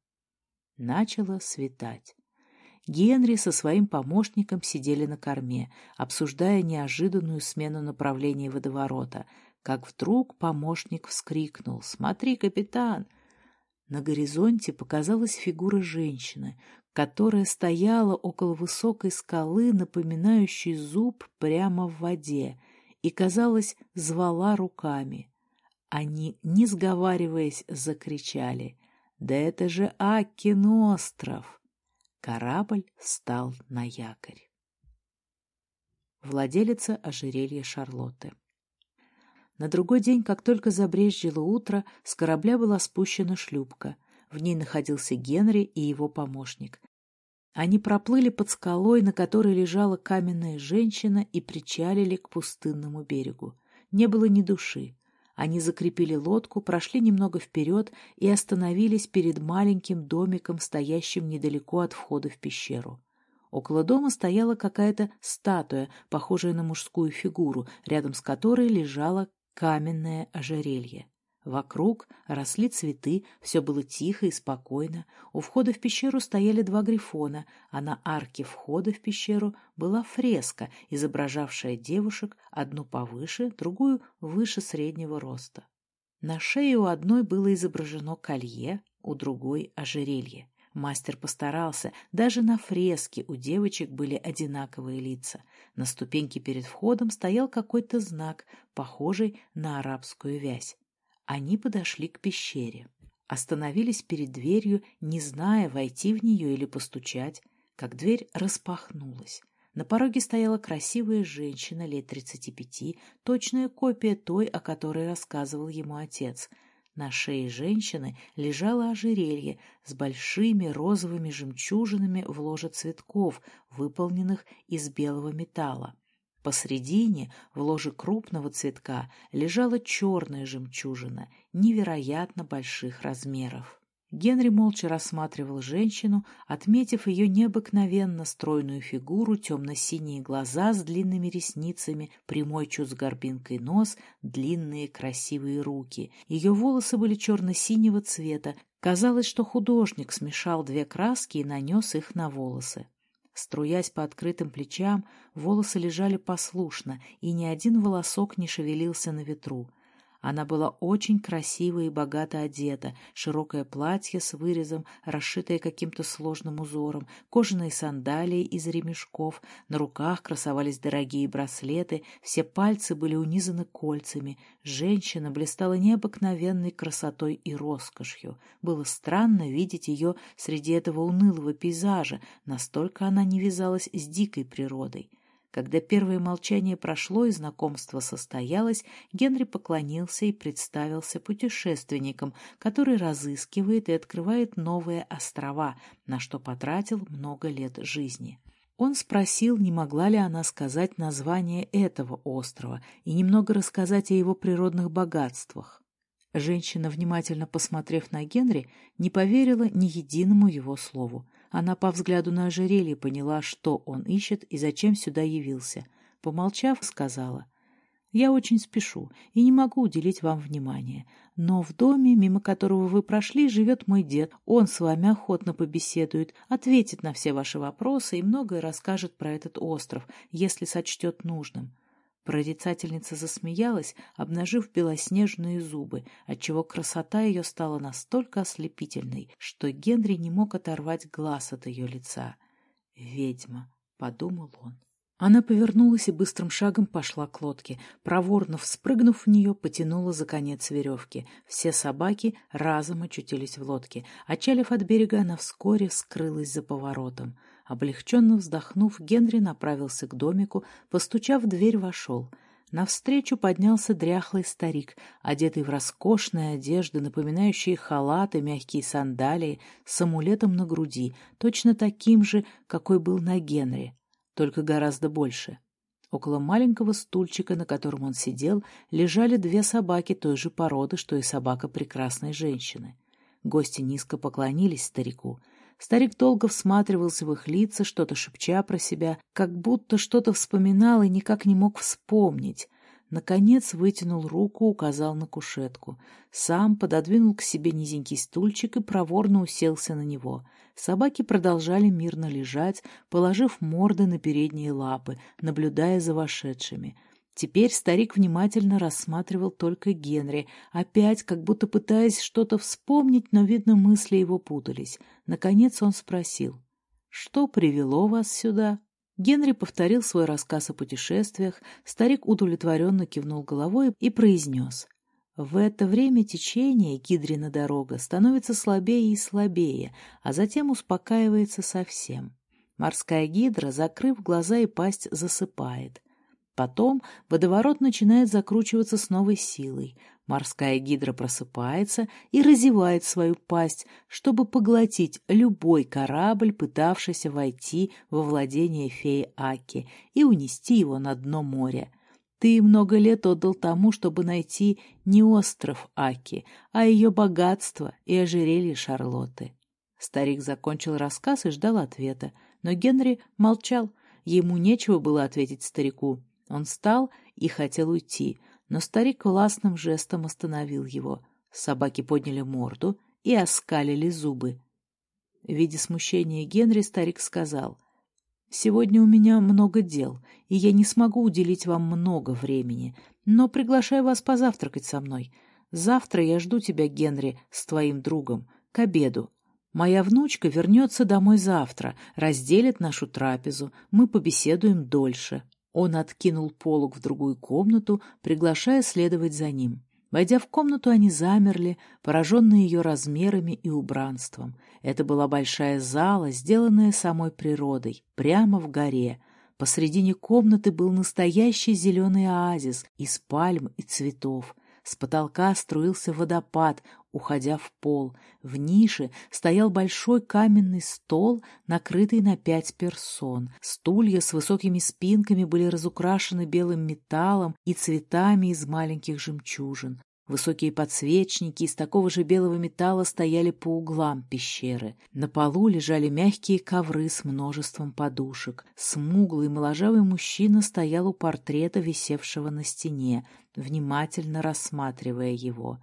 Начало светать. Генри со своим помощником сидели на корме, обсуждая неожиданную смену направления водоворота, как вдруг помощник вскрикнул «Смотри, капитан!» На горизонте показалась фигура женщины, которая стояла около высокой скалы, напоминающей зуб прямо в воде, и, казалось, звала руками. Они, не сговариваясь, закричали «Да это же Аккин остров!» Корабль стал на якорь. Владелица ожерелья Шарлотты На другой день, как только забрезжило утро, с корабля была спущена шлюпка. В ней находился Генри и его помощник. Они проплыли под скалой, на которой лежала каменная женщина, и причалили к пустынному берегу. Не было ни души. Они закрепили лодку, прошли немного вперед и остановились перед маленьким домиком, стоящим недалеко от входа в пещеру. Около дома стояла какая-то статуя, похожая на мужскую фигуру, рядом с которой лежало каменное ожерелье. Вокруг росли цветы, все было тихо и спокойно. У входа в пещеру стояли два грифона, а на арке входа в пещеру была фреска, изображавшая девушек, одну повыше, другую выше среднего роста. На шее у одной было изображено колье, у другой — ожерелье. Мастер постарался, даже на фреске у девочек были одинаковые лица. На ступеньке перед входом стоял какой-то знак, похожий на арабскую вязь. Они подошли к пещере. Остановились перед дверью, не зная, войти в нее или постучать, как дверь распахнулась. На пороге стояла красивая женщина лет тридцати пяти, точная копия той, о которой рассказывал ему отец. На шее женщины лежало ожерелье с большими розовыми жемчужинами в ложе цветков, выполненных из белого металла. Посредине, в ложе крупного цветка, лежала черная жемчужина невероятно больших размеров. Генри молча рассматривал женщину, отметив ее необыкновенно стройную фигуру, темно-синие глаза с длинными ресницами, прямой чуть с горбинкой нос, длинные красивые руки. Ее волосы были черно-синего цвета. Казалось, что художник смешал две краски и нанес их на волосы. Струясь по открытым плечам, волосы лежали послушно, и ни один волосок не шевелился на ветру. Она была очень красиво и богато одета, широкое платье с вырезом, расшитое каким-то сложным узором, кожаные сандалии из ремешков, на руках красовались дорогие браслеты, все пальцы были унизаны кольцами. Женщина блистала необыкновенной красотой и роскошью. Было странно видеть ее среди этого унылого пейзажа, настолько она не вязалась с дикой природой. Когда первое молчание прошло и знакомство состоялось, Генри поклонился и представился путешественником, который разыскивает и открывает новые острова, на что потратил много лет жизни. Он спросил, не могла ли она сказать название этого острова и немного рассказать о его природных богатствах. Женщина, внимательно посмотрев на Генри, не поверила ни единому его слову. Она по взгляду на ожерелье поняла, что он ищет и зачем сюда явился. Помолчав, сказала, «Я очень спешу и не могу уделить вам внимания, но в доме, мимо которого вы прошли, живет мой дед. Он с вами охотно побеседует, ответит на все ваши вопросы и многое расскажет про этот остров, если сочтет нужным. Прорицательница засмеялась, обнажив белоснежные зубы, отчего красота ее стала настолько ослепительной, что Генри не мог оторвать глаз от ее лица. «Ведьма», — подумал он. Она повернулась и быстрым шагом пошла к лодке. Проворно вспрыгнув в нее, потянула за конец веревки. Все собаки разом очутились в лодке. Отчалив от берега, она вскоре скрылась за поворотом. Облегченно вздохнув, Генри направился к домику, постучав в дверь, вошел. Навстречу поднялся дряхлый старик, одетый в роскошные одежды, напоминающие халаты, мягкие сандалии, с амулетом на груди, точно таким же, какой был на Генри, только гораздо больше. Около маленького стульчика, на котором он сидел, лежали две собаки той же породы, что и собака прекрасной женщины. Гости низко поклонились старику — Старик долго всматривался в их лица, что-то шепча про себя, как будто что-то вспоминал и никак не мог вспомнить. Наконец вытянул руку, указал на кушетку. Сам пододвинул к себе низенький стульчик и проворно уселся на него. Собаки продолжали мирно лежать, положив морды на передние лапы, наблюдая за вошедшими. Теперь старик внимательно рассматривал только Генри, опять как будто пытаясь что-то вспомнить, но, видно, мысли его путались. Наконец он спросил, «Что привело вас сюда?» Генри повторил свой рассказ о путешествиях, старик удовлетворенно кивнул головой и произнес, «В это время течение Гидрина дорога становится слабее и слабее, а затем успокаивается совсем. Морская гидра, закрыв глаза и пасть, засыпает. Потом водоворот начинает закручиваться с новой силой. Морская гидра просыпается и разевает свою пасть, чтобы поглотить любой корабль, пытавшийся войти во владение феи Аки и унести его на дно моря. Ты много лет отдал тому, чтобы найти не остров Аки, а ее богатство и ожерелье Шарлотты. Старик закончил рассказ и ждал ответа, но Генри молчал. Ему нечего было ответить старику. Он встал и хотел уйти, но старик властным жестом остановил его. Собаки подняли морду и оскалили зубы. Видя смущение Генри, старик сказал, «Сегодня у меня много дел, и я не смогу уделить вам много времени, но приглашаю вас позавтракать со мной. Завтра я жду тебя, Генри, с твоим другом, к обеду. Моя внучка вернется домой завтра, разделит нашу трапезу, мы побеседуем дольше». Он откинул полог в другую комнату, приглашая следовать за ним. Войдя в комнату, они замерли, пораженные ее размерами и убранством. Это была большая зала, сделанная самой природой, прямо в горе. Посредине комнаты был настоящий зеленый оазис из пальм и цветов. С потолка струился водопад, уходя в пол. В нише стоял большой каменный стол, накрытый на пять персон. Стулья с высокими спинками были разукрашены белым металлом и цветами из маленьких жемчужин. Высокие подсвечники из такого же белого металла стояли по углам пещеры. На полу лежали мягкие ковры с множеством подушек. Смуглый моложавый мужчина стоял у портрета, висевшего на стене, внимательно рассматривая его.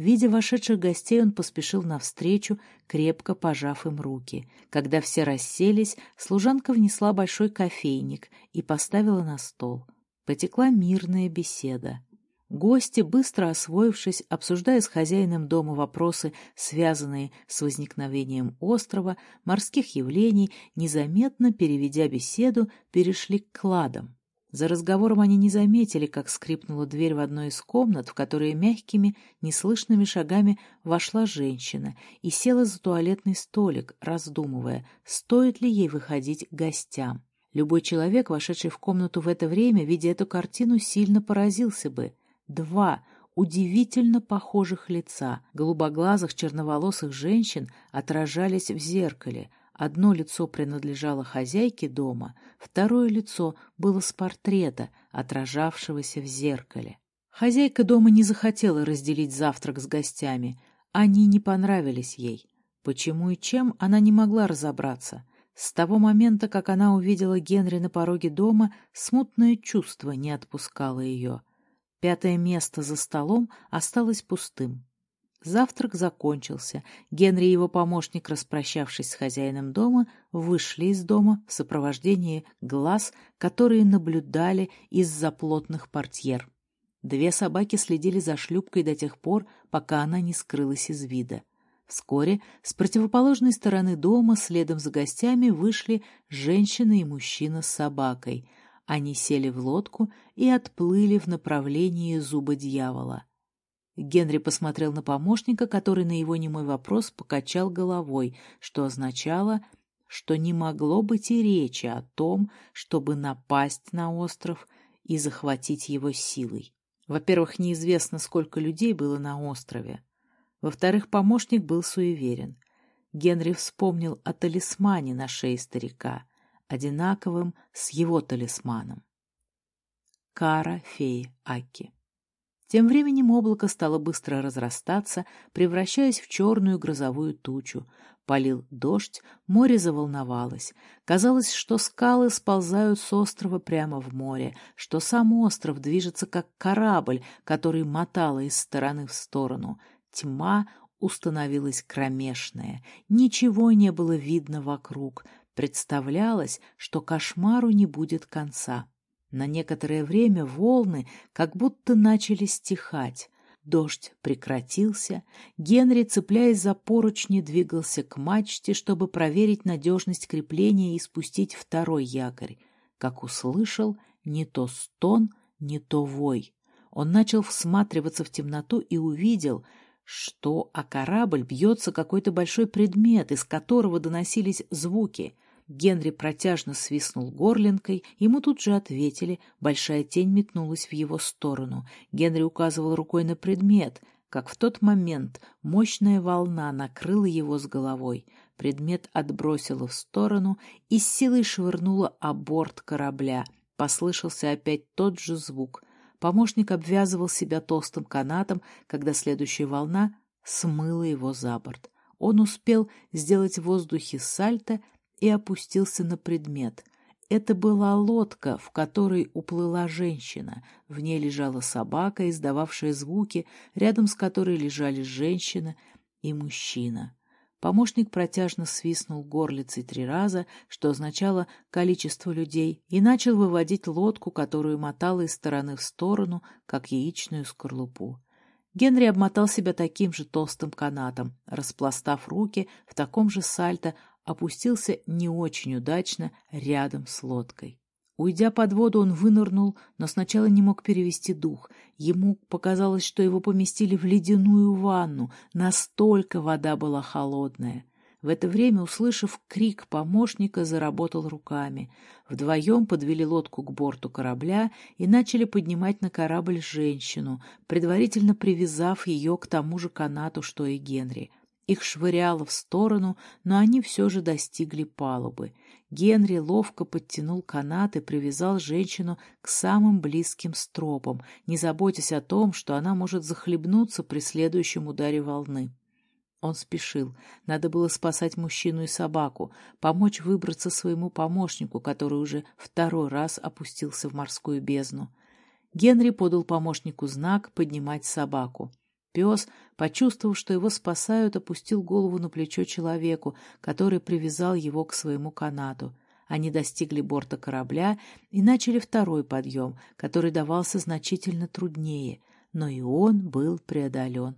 Видя вошедших гостей, он поспешил навстречу, крепко пожав им руки. Когда все расселись, служанка внесла большой кофейник и поставила на стол. Потекла мирная беседа. Гости, быстро освоившись, обсуждая с хозяином дома вопросы, связанные с возникновением острова, морских явлений, незаметно переведя беседу, перешли к кладам. За разговором они не заметили, как скрипнула дверь в одной из комнат, в которые мягкими, неслышными шагами вошла женщина и села за туалетный столик, раздумывая, стоит ли ей выходить к гостям. Любой человек, вошедший в комнату в это время, видя эту картину, сильно поразился бы. Два удивительно похожих лица, голубоглазых черноволосых женщин отражались в зеркале. Одно лицо принадлежало хозяйке дома, второе лицо было с портрета, отражавшегося в зеркале. Хозяйка дома не захотела разделить завтрак с гостями. Они не понравились ей. Почему и чем, она не могла разобраться. С того момента, как она увидела Генри на пороге дома, смутное чувство не отпускало ее. Пятое место за столом осталось пустым. Завтрак закончился. Генри и его помощник, распрощавшись с хозяином дома, вышли из дома в сопровождении глаз, которые наблюдали из-за плотных портьер. Две собаки следили за шлюпкой до тех пор, пока она не скрылась из вида. Вскоре с противоположной стороны дома следом за гостями вышли женщина и мужчина с собакой — они сели в лодку и отплыли в направлении зуба дьявола. Генри посмотрел на помощника, который на его немой вопрос покачал головой, что означало, что не могло быть и речи о том, чтобы напасть на остров и захватить его силой. Во-первых, неизвестно, сколько людей было на острове. Во-вторых, помощник был суеверен. Генри вспомнил о талисмане на шее старика одинаковым с его талисманом. Кара феи Аки. Тем временем облако стало быстро разрастаться, превращаясь в черную грозовую тучу. Полил дождь, море заволновалось. Казалось, что скалы сползают с острова прямо в море, что сам остров движется как корабль, который мотало из стороны в сторону. Тьма установилась кромешная, ничего не было видно вокруг — Представлялось, что кошмару не будет конца. На некоторое время волны как будто начали стихать. Дождь прекратился. Генри, цепляясь за поручни, двигался к мачте, чтобы проверить надежность крепления и спустить второй якорь. Как услышал, не то стон, не то вой. Он начал всматриваться в темноту и увидел, что о корабль бьется какой-то большой предмет, из которого доносились звуки — Генри протяжно свистнул горлинкой, ему тут же ответили, большая тень метнулась в его сторону. Генри указывал рукой на предмет, как в тот момент мощная волна накрыла его с головой. Предмет отбросило в сторону и с силой швырнуло о борт корабля. Послышался опять тот же звук. Помощник обвязывал себя толстым канатом, когда следующая волна смыла его за борт. Он успел сделать в воздухе сальто и опустился на предмет. Это была лодка, в которой уплыла женщина. В ней лежала собака, издававшая звуки, рядом с которой лежали женщина и мужчина. Помощник протяжно свистнул горлицей три раза, что означало количество людей, и начал выводить лодку, которую мотало из стороны в сторону, как яичную скорлупу. Генри обмотал себя таким же толстым канатом, распластав руки в таком же сальто, опустился не очень удачно рядом с лодкой. Уйдя под воду, он вынырнул, но сначала не мог перевести дух. Ему показалось, что его поместили в ледяную ванну, настолько вода была холодная. В это время, услышав крик помощника, заработал руками. Вдвоем подвели лодку к борту корабля и начали поднимать на корабль женщину, предварительно привязав ее к тому же канату, что и Генри. Их швыряло в сторону, но они все же достигли палубы. Генри ловко подтянул канат и привязал женщину к самым близким стропам, не заботясь о том, что она может захлебнуться при следующем ударе волны. Он спешил. Надо было спасать мужчину и собаку, помочь выбраться своему помощнику, который уже второй раз опустился в морскую бездну. Генри подал помощнику знак поднимать собаку. Пес, почувствовав, что его спасают, опустил голову на плечо человеку, который привязал его к своему канату. Они достигли борта корабля и начали второй подъем, который давался значительно труднее, но и он был преодолен.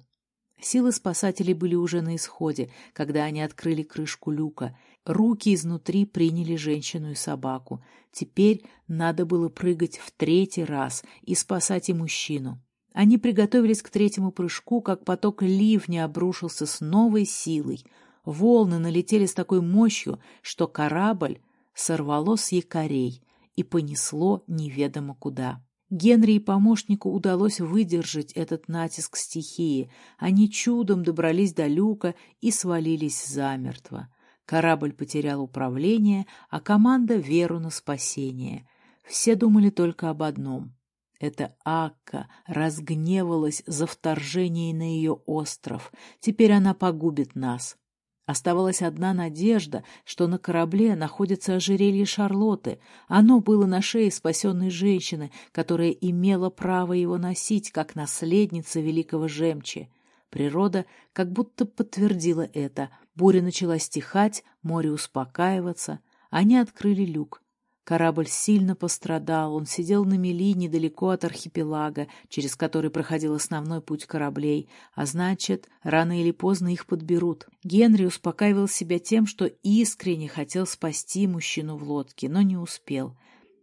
Силы спасателей были уже на исходе, когда они открыли крышку люка. Руки изнутри приняли женщину и собаку. Теперь надо было прыгать в третий раз и спасать и мужчину. Они приготовились к третьему прыжку, как поток ливня обрушился с новой силой. Волны налетели с такой мощью, что корабль сорвало с якорей и понесло неведомо куда. Генри и помощнику удалось выдержать этот натиск стихии. Они чудом добрались до люка и свалились замертво. Корабль потерял управление, а команда — веру на спасение. Все думали только об одном эта Акка разгневалась за вторжение на ее остров. Теперь она погубит нас. Оставалась одна надежда, что на корабле находится ожерелье Шарлотты. Оно было на шее спасенной женщины, которая имела право его носить, как наследница великого жемчи. Природа как будто подтвердила это. Буря начала стихать, море успокаиваться. Они открыли люк. Корабль сильно пострадал, он сидел на мели недалеко от архипелага, через который проходил основной путь кораблей, а значит, рано или поздно их подберут. Генри успокаивал себя тем, что искренне хотел спасти мужчину в лодке, но не успел.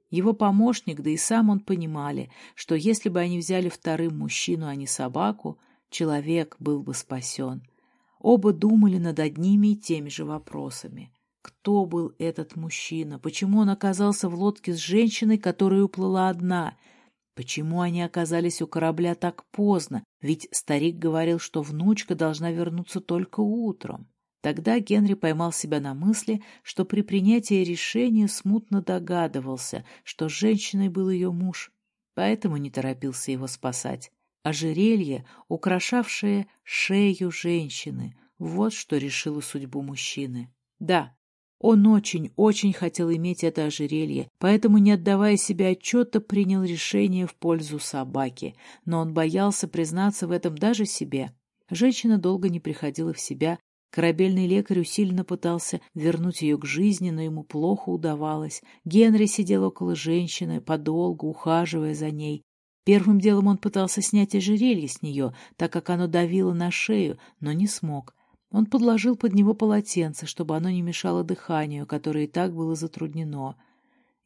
Его помощник, да и сам он понимали, что если бы они взяли вторым мужчину, а не собаку, человек был бы спасен. Оба думали над одними и теми же вопросами. Кто был этот мужчина? Почему он оказался в лодке с женщиной, которая уплыла одна? Почему они оказались у корабля так поздно? Ведь старик говорил, что внучка должна вернуться только утром. Тогда Генри поймал себя на мысли, что при принятии решения смутно догадывался, что женщиной был ее муж, поэтому не торопился его спасать. Ожерелье, украшавшее шею женщины, вот что решило судьбу мужчины. Да, он очень-очень хотел иметь это ожерелье, поэтому, не отдавая себе отчета, принял решение в пользу собаки, но он боялся признаться в этом даже себе. Женщина долго не приходила в себя, Корабельный лекарь усиленно пытался вернуть ее к жизни, но ему плохо удавалось. Генри сидел около женщины, подолгу ухаживая за ней. Первым делом он пытался снять ожерелье с нее, так как оно давило на шею, но не смог. Он подложил под него полотенце, чтобы оно не мешало дыханию, которое и так было затруднено.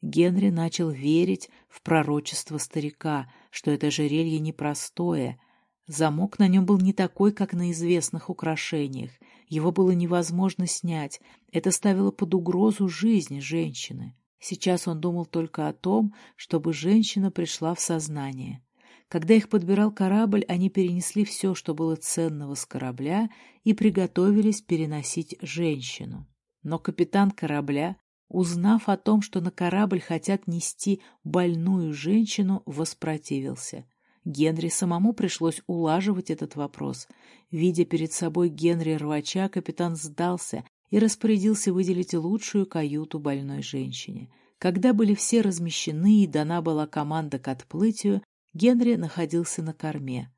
Генри начал верить в пророчество старика, что это ожерелье непростое. Замок на нем был не такой, как на известных украшениях. Его было невозможно снять. Это ставило под угрозу жизнь женщины. Сейчас он думал только о том, чтобы женщина пришла в сознание. Когда их подбирал корабль, они перенесли все, что было ценного с корабля, и приготовились переносить женщину. Но капитан корабля, узнав о том, что на корабль хотят нести больную женщину, воспротивился. Генри самому пришлось улаживать этот вопрос. Видя перед собой Генри рвача, капитан сдался и распорядился выделить лучшую каюту больной женщине. Когда были все размещены и дана была команда к отплытию, Генри находился на корме.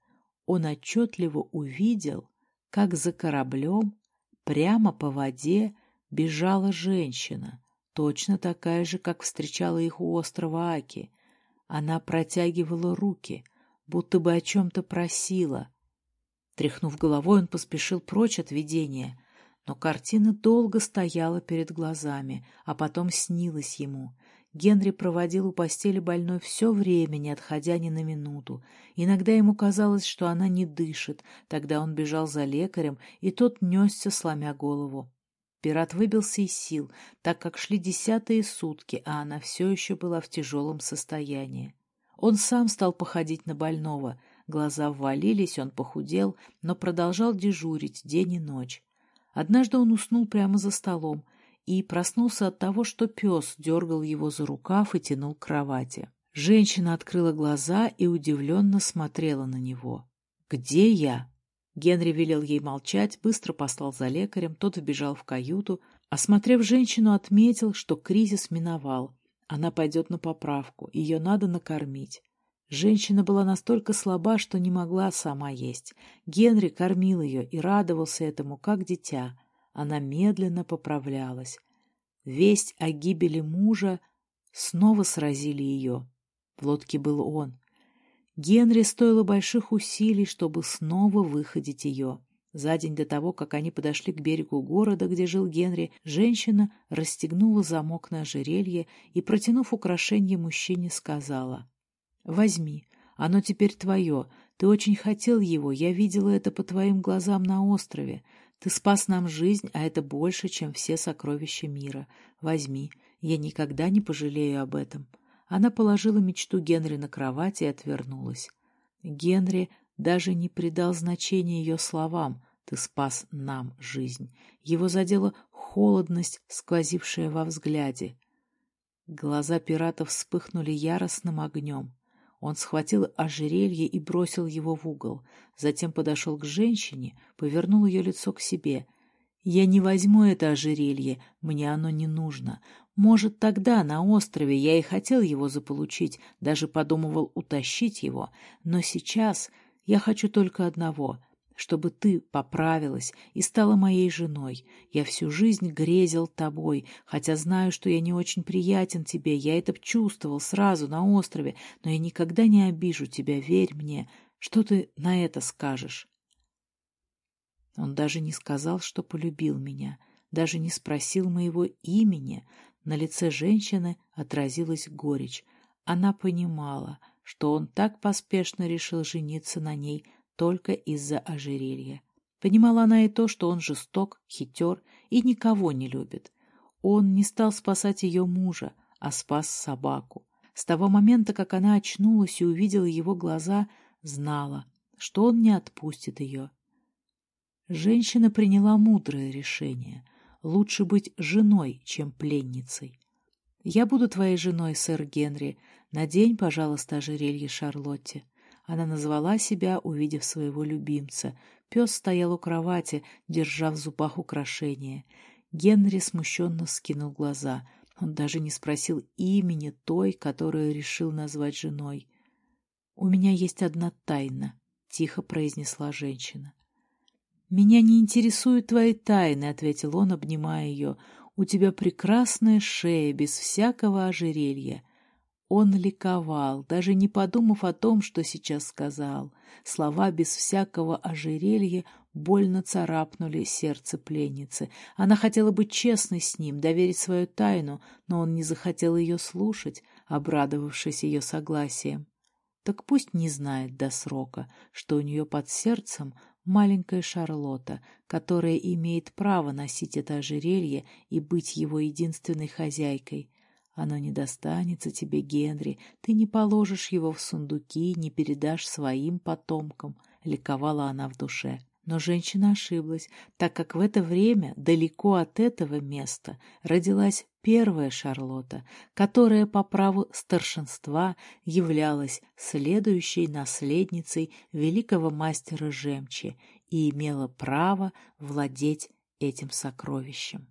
Он отчетливо увидел, как за кораблем прямо по воде бежала женщина, точно такая же, как встречала их у острова Аки. Она протягивала руки — будто бы о чем-то просила. Тряхнув головой, он поспешил прочь от видения, но картина долго стояла перед глазами, а потом снилась ему. Генри проводил у постели больной все время, не отходя ни на минуту. Иногда ему казалось, что она не дышит, тогда он бежал за лекарем, и тот несся, сломя голову. Пират выбился из сил, так как шли десятые сутки, а она все еще была в тяжелом состоянии. Он сам стал походить на больного. Глаза ввалились, он похудел, но продолжал дежурить день и ночь. Однажды он уснул прямо за столом и проснулся от того, что пес дергал его за рукав и тянул к кровати. Женщина открыла глаза и удивленно смотрела на него. «Где я?» Генри велел ей молчать, быстро послал за лекарем, тот вбежал в каюту. Осмотрев женщину, отметил, что кризис миновал, она пойдет на поправку, ее надо накормить. Женщина была настолько слаба, что не могла сама есть. Генри кормил ее и радовался этому, как дитя. Она медленно поправлялась. Весть о гибели мужа снова сразили ее. В лодке был он. Генри стоило больших усилий, чтобы снова выходить ее. За день до того, как они подошли к берегу города, где жил Генри, женщина расстегнула замок на ожерелье и, протянув украшение мужчине, сказала «Возьми, оно теперь твое. Ты очень хотел его, я видела это по твоим глазам на острове. Ты спас нам жизнь, а это больше, чем все сокровища мира. Возьми, я никогда не пожалею об этом». Она положила мечту Генри на кровать и отвернулась. Генри даже не придал значения ее словам, ты спас нам жизнь. Его задела холодность, сквозившая во взгляде. Глаза пирата вспыхнули яростным огнем. Он схватил ожерелье и бросил его в угол. Затем подошел к женщине, повернул ее лицо к себе. «Я не возьму это ожерелье, мне оно не нужно. Может, тогда на острове я и хотел его заполучить, даже подумывал утащить его. Но сейчас я хочу только одного чтобы ты поправилась и стала моей женой. Я всю жизнь грезил тобой, хотя знаю, что я не очень приятен тебе, я это чувствовал сразу на острове, но я никогда не обижу тебя, верь мне. Что ты на это скажешь?» Он даже не сказал, что полюбил меня, даже не спросил моего имени. На лице женщины отразилась горечь. Она понимала, что он так поспешно решил жениться на ней, только из-за ожерелья. Понимала она и то, что он жесток, хитер и никого не любит. Он не стал спасать ее мужа, а спас собаку. С того момента, как она очнулась и увидела его глаза, знала, что он не отпустит ее. Женщина приняла мудрое решение. Лучше быть женой, чем пленницей. «Я буду твоей женой, сэр Генри. Надень, пожалуйста, ожерелье Шарлотте. Она назвала себя, увидев своего любимца. Пес стоял у кровати, держа в зубах украшение. Генри смущенно скинул глаза. Он даже не спросил имени той, которую решил назвать женой. «У меня есть одна тайна», — тихо произнесла женщина. «Меня не интересуют твои тайны», — ответил он, обнимая ее. «У тебя прекрасная шея, без всякого ожерелья». Он ликовал, даже не подумав о том, что сейчас сказал. Слова без всякого ожерелья больно царапнули сердце пленницы. Она хотела быть честной с ним, доверить свою тайну, но он не захотел ее слушать, обрадовавшись ее согласием. Так пусть не знает до срока, что у нее под сердцем маленькая Шарлотта, которая имеет право носить это ожерелье и быть его единственной хозяйкой. Оно не достанется тебе, Генри, ты не положишь его в сундуки, не передашь своим потомкам, — ликовала она в душе. Но женщина ошиблась, так как в это время далеко от этого места родилась первая Шарлотта, которая по праву старшинства являлась следующей наследницей великого мастера Жемчи и имела право владеть этим сокровищем.